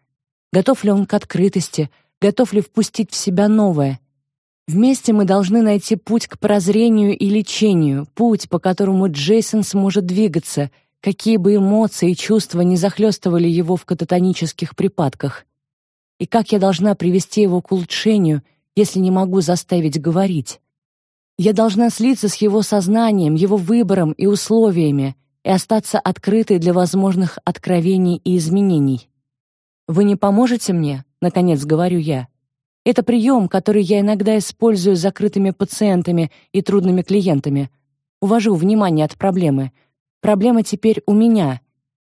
Готов ли он к открытости, готов ли впустить в себя новое? Вместе мы должны найти путь к прозрению и лечению, путь, по которому Джейсон сможет двигаться, какие бы эмоции и чувства не захлестывали его в кататонических припадках. И как я должна привести его к улучшению, если не могу заставить говорить? Я должна слиться с его сознанием, его выбором и условиями и остаться открытой для возможных откровений и изменений. Вы не поможете мне, наконец говорю я. Это прием, который я иногда использую с закрытыми пациентами и трудными клиентами. Увожу внимание от проблемы. Проблема теперь у меня.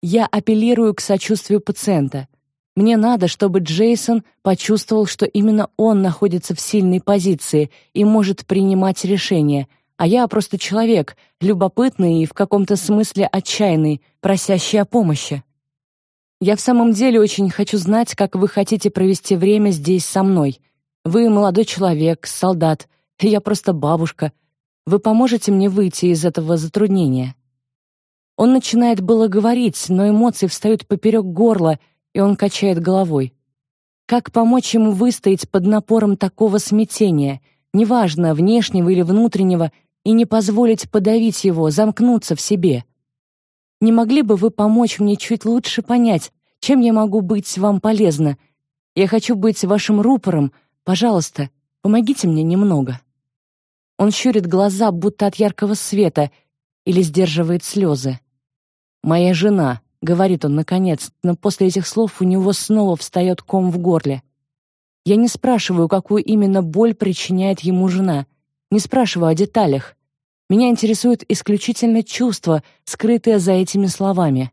Я апеллирую к сочувствию пациента. Мне надо, чтобы Джейсон почувствовал, что именно он находится в сильной позиции и может принимать решения, а я просто человек, любопытный и в каком-то смысле отчаянный, просящий о помощи. Я в самом деле очень хочу знать, как вы хотите провести время здесь со мной. Вы молодой человек, солдат, я просто бабушка. Вы поможете мне выйти из этого затруднения. Он начинает было говорить, но эмоции встают поперек горла, и он качает головой. Как помочь ему выстоять под напором такого смятения, неважно, внешнего или внутреннего, и не позволить подавить его, замкнуться в себе. Не могли бы вы помочь мне чуть лучше понять, чем я могу быть вам полезна? Я хочу быть вашим рупором. Пожалуйста, помогите мне немного. Он щурит глаза, будто от яркого света, или сдерживает слезы. «Моя жена», — говорит он наконец, но после этих слов у него снова встает ком в горле. Я не спрашиваю, какую именно боль причиняет ему жена. Не спрашиваю о деталях. Меня интересует исключительно чувство, скрытое за этими словами.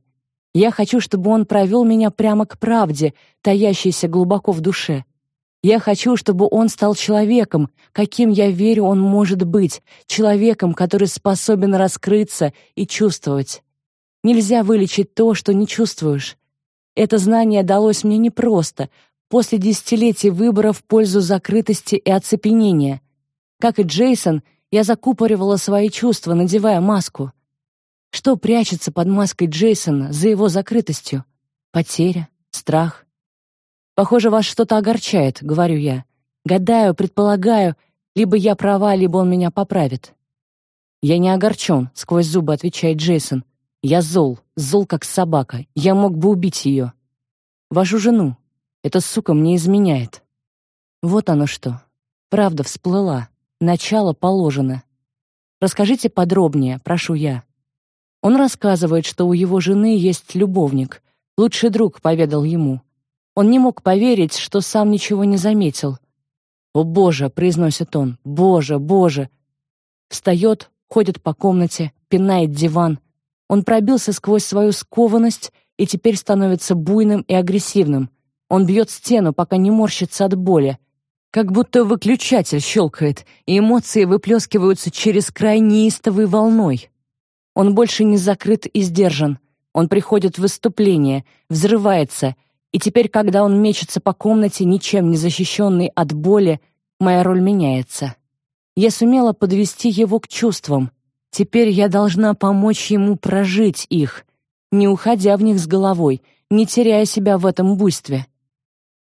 Я хочу, чтобы он провел меня прямо к правде, таящейся глубоко в душе. Я хочу, чтобы он стал человеком, каким я верю он может быть, человеком, который способен раскрыться и чувствовать. Нельзя вылечить то, что не чувствуешь. Это знание далось мне непросто, после десятилетий выбора в пользу закрытости и оцепенения. Как и Джейсон, я закупоривала свои чувства, надевая маску. Что прячется под маской Джейсона за его закрытостью? Потеря, страх, «Похоже, вас что-то огорчает», — говорю я. «Гадаю, предполагаю, либо я права, либо он меня поправит». «Я не огорчен», — сквозь зубы отвечает Джейсон. «Я зол, зол как собака. Я мог бы убить ее. Вашу жену. Эта сука мне изменяет». Вот оно что. Правда всплыла. Начало положено. Расскажите подробнее, прошу я. Он рассказывает, что у его жены есть любовник. Лучший друг поведал ему. Он не мог поверить, что сам ничего не заметил. «О, Боже!» — произносит он. «Боже, Боже!» Встает, ходит по комнате, пинает диван. Он пробился сквозь свою скованность и теперь становится буйным и агрессивным. Он бьет стену, пока не морщится от боли. Как будто выключатель щелкает, и эмоции выплескиваются через край неистовой волной. Он больше не закрыт и сдержан. Он приходит в выступление, взрывается, и теперь, когда он мечется по комнате, ничем не защищенный от боли, моя роль меняется. Я сумела подвести его к чувствам. Теперь я должна помочь ему прожить их, не уходя в них с головой, не теряя себя в этом буйстве.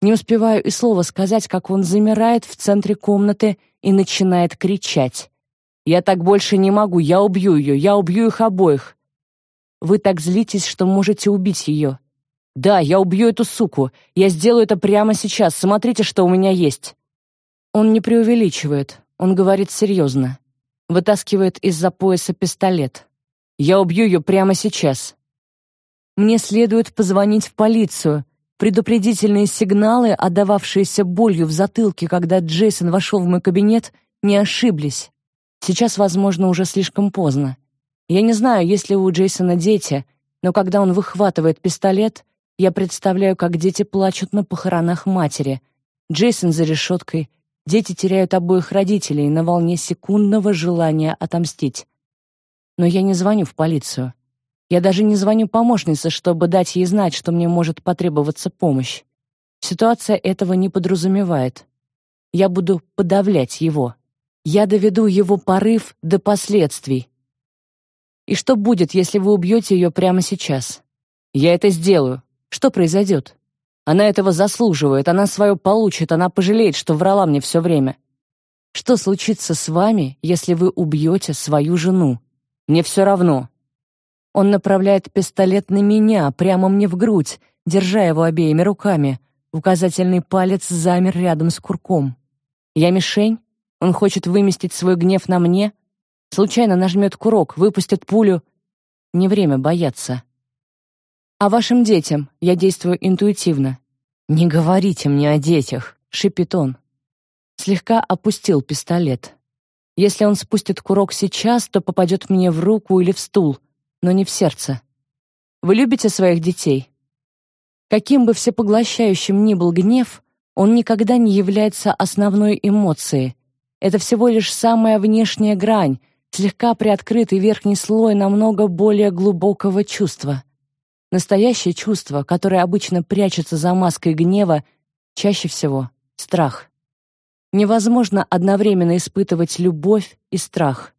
Не успеваю и слова сказать, как он замирает в центре комнаты и начинает кричать. «Я так больше не могу, я убью ее, я убью их обоих!» Вы так злитесь, что можете убить ее. Да, я убью эту суку. Я сделаю это прямо сейчас. Смотрите, что у меня есть. Он не преувеличивает. Он говорит серьезно. Вытаскивает из-за пояса пистолет. Я убью ее прямо сейчас. Мне следует позвонить в полицию. Предупредительные сигналы, отдававшиеся болью в затылке, когда Джейсон вошел в мой кабинет, не ошиблись. Сейчас, возможно, уже слишком поздно. Я не знаю, есть ли у Джейсона дети, но когда он выхватывает пистолет, я представляю, как дети плачут на похоронах матери. Джейсон за решеткой. Дети теряют обоих родителей на волне секундного желания отомстить. Но я не звоню в полицию. Я даже не звоню помощнице, чтобы дать ей знать, что мне может потребоваться помощь. Ситуация этого не подразумевает. Я буду подавлять его. Я доведу его порыв до последствий. И что будет, если вы убьете ее прямо сейчас? Я это сделаю. Что произойдет? Она этого заслуживает, она свое получит, она пожалеет, что врала мне все время. Что случится с вами, если вы убьете свою жену? Мне все равно. Он направляет пистолет на меня, прямо мне в грудь, держа его обеими руками. Указательный палец замер рядом с курком. Я мишень? Он хочет выместить свой гнев на мне? Случайно нажмет курок, выпустит пулю? Не время бояться. А вашим детям я действую интуитивно. Не говорите мне о детях, шипит он. Слегка опустил пистолет. Если он спустит курок сейчас, то попадет мне в руку или в стул, но не в сердце. Вы любите своих детей? Каким бы всепоглощающим ни был гнев, он никогда не является основной эмоцией. Это всего лишь самая внешняя грань, слегка приоткрытый верхний слой намного более глубокого чувства. Настоящее чувство, которое обычно прячется за маской гнева, чаще всего — страх. Невозможно одновременно испытывать любовь и страх.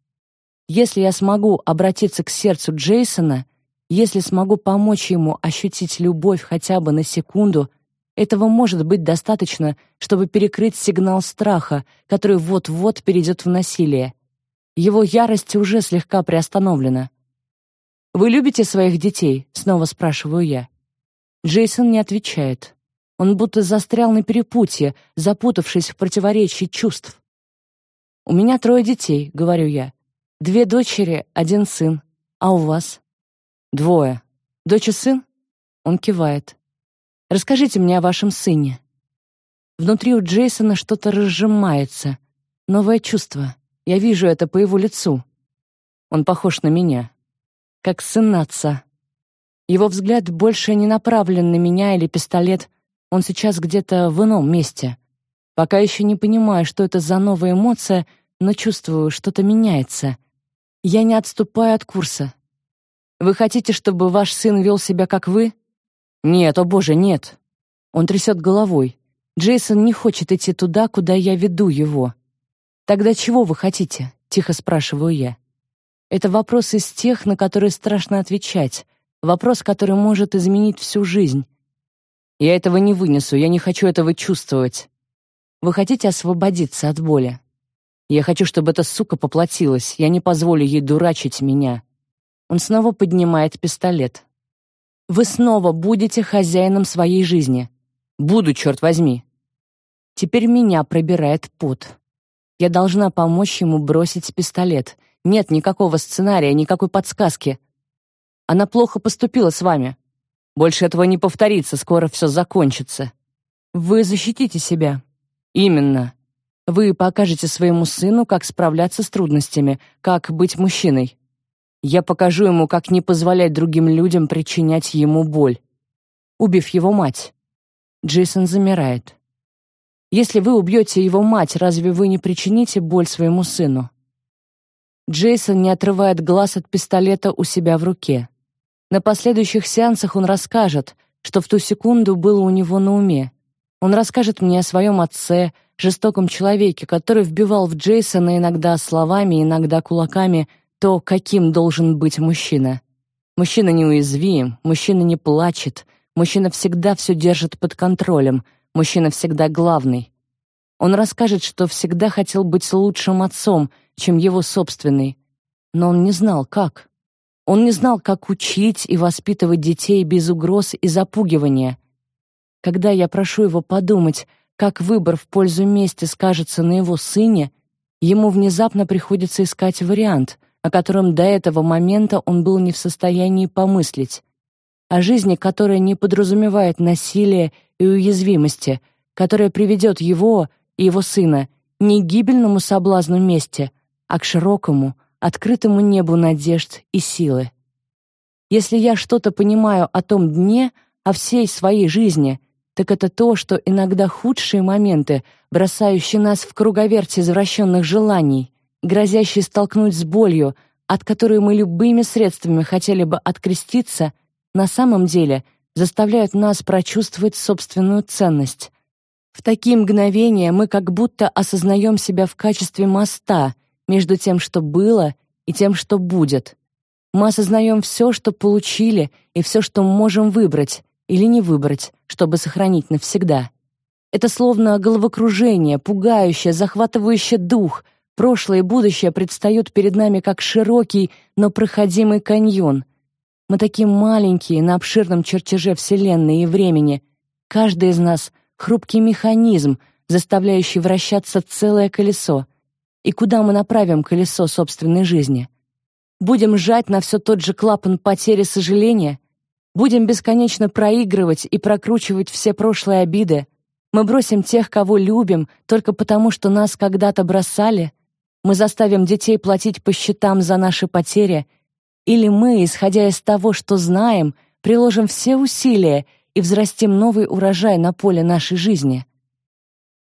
Если я смогу обратиться к сердцу Джейсона, если смогу помочь ему ощутить любовь хотя бы на секунду, этого может быть достаточно, чтобы перекрыть сигнал страха, который вот-вот перейдет в насилие. Его ярость уже слегка приостановлена. «Вы любите своих детей?» — снова спрашиваю я. Джейсон не отвечает. Он будто застрял на перепутье, запутавшись в противоречии чувств. «У меня трое детей», — говорю я. «Две дочери, один сын. А у вас?» «Двое. Дочь и сын?» Он кивает. «Расскажите мне о вашем сыне». Внутри у Джейсона что-то разжимается. Новое чувство. Я вижу это по его лицу. Он похож на меня. Как сын отца. Его взгляд больше не направлен на меня или пистолет. Он сейчас где-то в ином месте. Пока еще не понимаю, что это за новая эмоция, но чувствую, что-то меняется. Я не отступаю от курса. Вы хотите, чтобы ваш сын вел себя как вы? Нет, о боже, нет. Он трясет головой. Джейсон не хочет идти туда, куда я веду его. Тогда чего вы хотите? Тихо спрашиваю я. Это вопрос из тех, на которые страшно отвечать. Вопрос, который может изменить всю жизнь. Я этого не вынесу, я не хочу этого чувствовать. Вы хотите освободиться от боли? Я хочу, чтобы эта сука поплатилась. Я не позволю ей дурачить меня. Он снова поднимает пистолет. Вы снова будете хозяином своей жизни. Буду, черт возьми. Теперь меня пробирает пот. Я должна помочь ему бросить пистолет. Нет никакого сценария, никакой подсказки. Она плохо поступила с вами. Больше этого не повторится, скоро все закончится. Вы защитите себя. Именно. Вы покажете своему сыну, как справляться с трудностями, как быть мужчиной. Я покажу ему, как не позволять другим людям причинять ему боль. Убив его мать. Джейсон замирает. Если вы убьете его мать, разве вы не причините боль своему сыну? Джейсон не отрывает глаз от пистолета у себя в руке. На последующих сеансах он расскажет, что в ту секунду было у него на уме. Он расскажет мне о своем отце, жестоком человеке, который вбивал в Джейсона иногда словами, иногда кулаками то, каким должен быть мужчина. Мужчина неуязвим, мужчина не плачет, мужчина всегда все держит под контролем — Мужчина всегда главный. Он расскажет, что всегда хотел быть лучшим отцом, чем его собственный, но он не знал, как. Он не знал, как учить и воспитывать детей без угроз и запугивания. Когда я прошу его подумать, как выбор в пользу мести скажется на его сыне, ему внезапно приходится искать вариант, о котором до этого момента он был не в состоянии помыслить. О жизни, которая не подразумевает насилие и уязвимости, которая приведет его и его сына не к гибельному соблазну мести, а к широкому, открытому небу надежд и силы. Если я что-то понимаю о том дне, о всей своей жизни, так это то, что иногда худшие моменты, бросающие нас в круговерть извращенных желаний, грозящие столкнуть с болью, от которой мы любыми средствами хотели бы откреститься, на самом деле — заставляют нас прочувствовать собственную ценность. В такие мгновения мы как будто осознаем себя в качестве моста между тем, что было, и тем, что будет. Мы осознаем все, что получили, и все, что можем выбрать или не выбрать, чтобы сохранить навсегда. Это словно головокружение, пугающее, захватывающее дух. Прошлое и будущее предстают перед нами как широкий, но проходимый каньон — мы такие маленькие на обширном чертеже Вселенной и времени. Каждый из нас — хрупкий механизм, заставляющий вращаться целое колесо. И куда мы направим колесо собственной жизни? Будем жать на все тот же клапан потери сожаления? Будем бесконечно проигрывать и прокручивать все прошлые обиды? Мы бросим тех, кого любим, только потому, что нас когда-то бросали? Мы заставим детей платить по счетам за наши потери — или мы, исходя из того, что знаем, приложим все усилия и взрастим новый урожай на поле нашей жизни?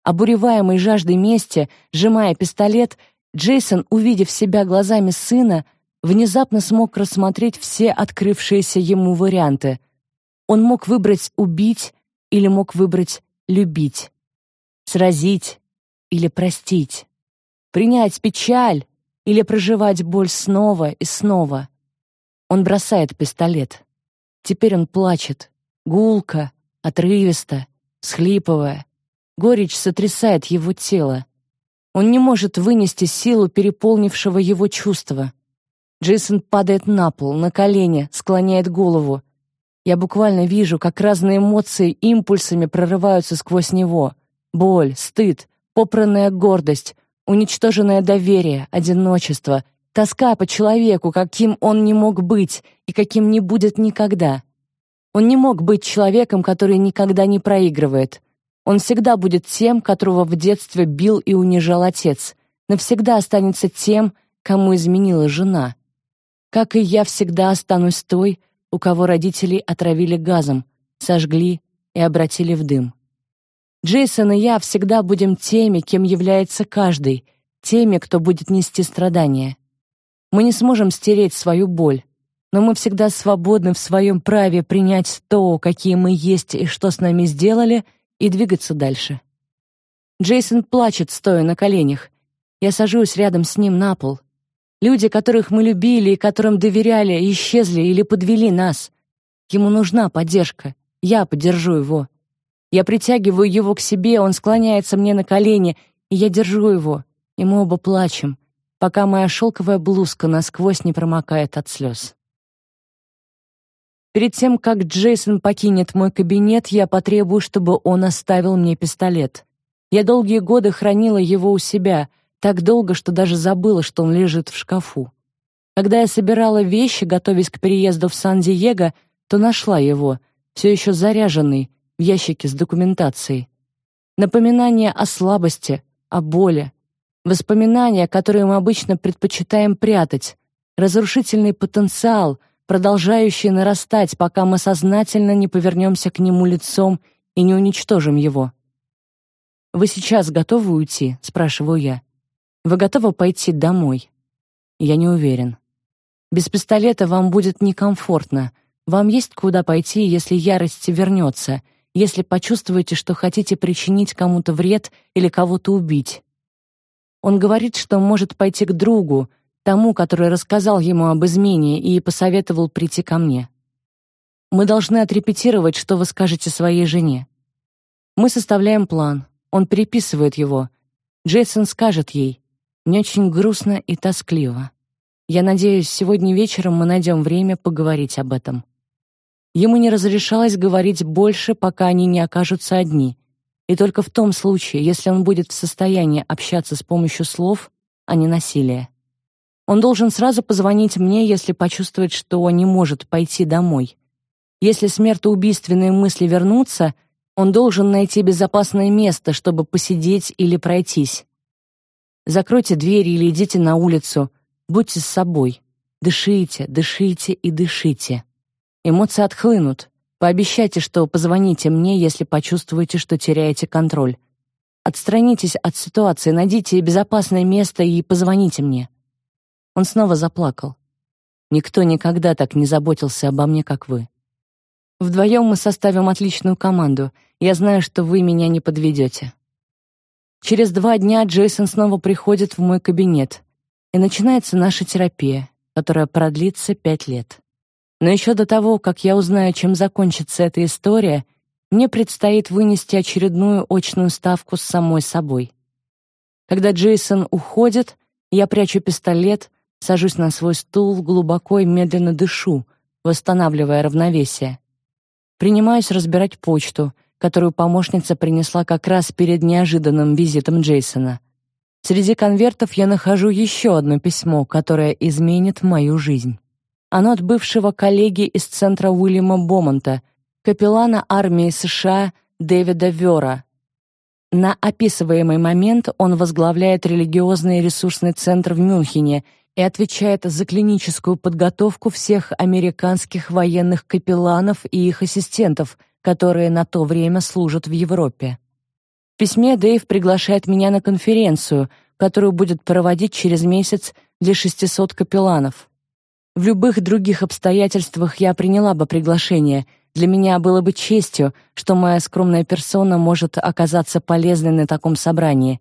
Обуреваемый жаждой мести, сжимая пистолет, Джейсон, увидев себя глазами сына, внезапно смог рассмотреть все открывшиеся ему варианты. Он мог выбрать убить или мог выбрать любить, сразить или простить, принять печаль или проживать боль снова и снова. Он бросает пистолет. Теперь он плачет. Гулко, отрывисто, схлипывая. Горечь сотрясает его тело. Он не может вынести силу переполнившего его чувства. Джейсон падает на пол, на колени, склоняет голову. Я буквально вижу, как разные эмоции импульсами прорываются сквозь него. Боль, стыд, попранная гордость, уничтоженное доверие, одиночество, тоска по человеку, каким он не мог быть и каким не будет никогда. Он не мог быть человеком, который никогда не проигрывает. Он всегда будет тем, которого в детстве бил и унижал отец. Навсегда останется тем, кому изменила жена. Как и я всегда останусь той, у кого родители отравили газом, сожгли и обратили в дым. Джейсон и я всегда будем теми, кем является каждый, теми, кто будет нести страдания. Мы не сможем стереть свою боль, но мы всегда свободны в своем праве принять то, какие мы есть и что с нами сделали, и двигаться дальше. Джейсон плачет, стоя на коленях. Я сажусь рядом с ним на пол. Люди, которых мы любили и которым доверяли, исчезли или подвели нас. Ему нужна поддержка. Я поддержу его. Я притягиваю его к себе, он склоняется мне на колени, и я держу его, и мы оба плачем, пока моя шелковая блузка насквозь не промокает от слез. Перед тем, как Джейсон покинет мой кабинет, я потребую, чтобы он оставил мне пистолет. Я долгие годы хранила его у себя, так долго, что даже забыла, что он лежит в шкафу. Когда я собирала вещи, готовясь к переезду в Сан-Диего, то нашла его, все еще заряженный, в ящике с документацией. Напоминание о слабости, о боли. Воспоминания, которые мы обычно предпочитаем прятать. Разрушительный потенциал, продолжающий нарастать, пока мы сознательно не повернемся к нему лицом и не уничтожим его. «Вы сейчас готовы уйти?» — спрашиваю я. «Вы готовы пойти домой?» Я не уверен. Без пистолета вам будет некомфортно. Вам есть куда пойти, если ярость вернется — если почувствуете, что хотите причинить кому-то вред или кого-то убить. Он говорит, что может пойти к другу, тому, который рассказал ему об измене и посоветовал прийти ко мне. Мы должны отрепетировать, что вы скажете своей жене. Мы составляем план. Он переписывает его. Джейсон скажет ей: "Мне очень грустно и тоскливо. Я надеюсь, сегодня вечером мы найдем время поговорить об этом". Ему не разрешалось говорить больше, пока они не окажутся одни. И только в том случае, если он будет в состоянии общаться с помощью слов, а не насилия. Он должен сразу позвонить мне, если почувствует, что не может пойти домой. Если смертоубийственные мысли вернутся, он должен найти безопасное место, чтобы посидеть или пройтись. Закройте двери или идите на улицу. Будьте с собой. Дышите, дышите и дышите. Эмоции отхлынут. Пообещайте, что позвоните мне, если почувствуете, что теряете контроль. Отстранитесь от ситуации, найдите безопасное место и позвоните мне. Он снова заплакал. Никто никогда так не заботился обо мне, как вы. Вдвоем мы составим отличную команду. Я знаю, что вы меня не подведете. Через два дня Джейсон снова приходит в мой кабинет, и начинается наша терапия, которая продлится пять лет. Но еще до того, как я узнаю, чем закончится эта история, мне предстоит вынести очередную очную ставку с самой собой. Когда Джейсон уходит, я прячу пистолет, сажусь на свой стул, глубоко и медленно дышу, восстанавливая равновесие. Принимаюсь разбирать почту, которую помощница принесла как раз перед неожиданным визитом Джейсона. Среди конвертов я нахожу еще одно письмо, которое изменит мою жизнь. Оно от бывшего коллеги из центра Уильяма Бомонта, капеллана армии США Дэвида Вёра. На описываемый момент он возглавляет религиозный ресурсный центр в Мюнхене и отвечает за клиническую подготовку всех американских военных капелланов и их ассистентов, которые на то время служат в Европе. В письме Дэйв приглашает меня на конференцию, которую будет проводить через месяц для 600 капелланов. В любых других обстоятельствах я приняла бы приглашение. Для меня было бы честью, что моя скромная персона может оказаться полезной на таком собрании.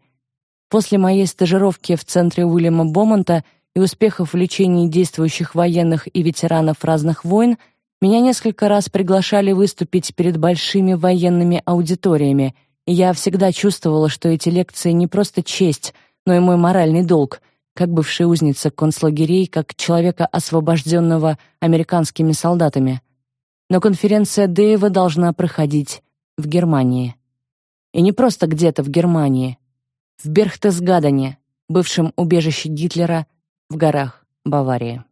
После моей стажировки в центре Уильяма Бомонта и успехов в лечении действующих военных и ветеранов разных войн, меня несколько раз приглашали выступить перед большими военными аудиториями, и я всегда чувствовала, что эти лекции не просто честь, но и мой моральный долг, как бывшая узница концлагерей, как человека, освобожденного американскими солдатами. Но конференция Дэйва должна проходить в Германии. И не просто где-то в Германии. В Берхтесгадене, бывшем убежище Гитлера в горах Баварии.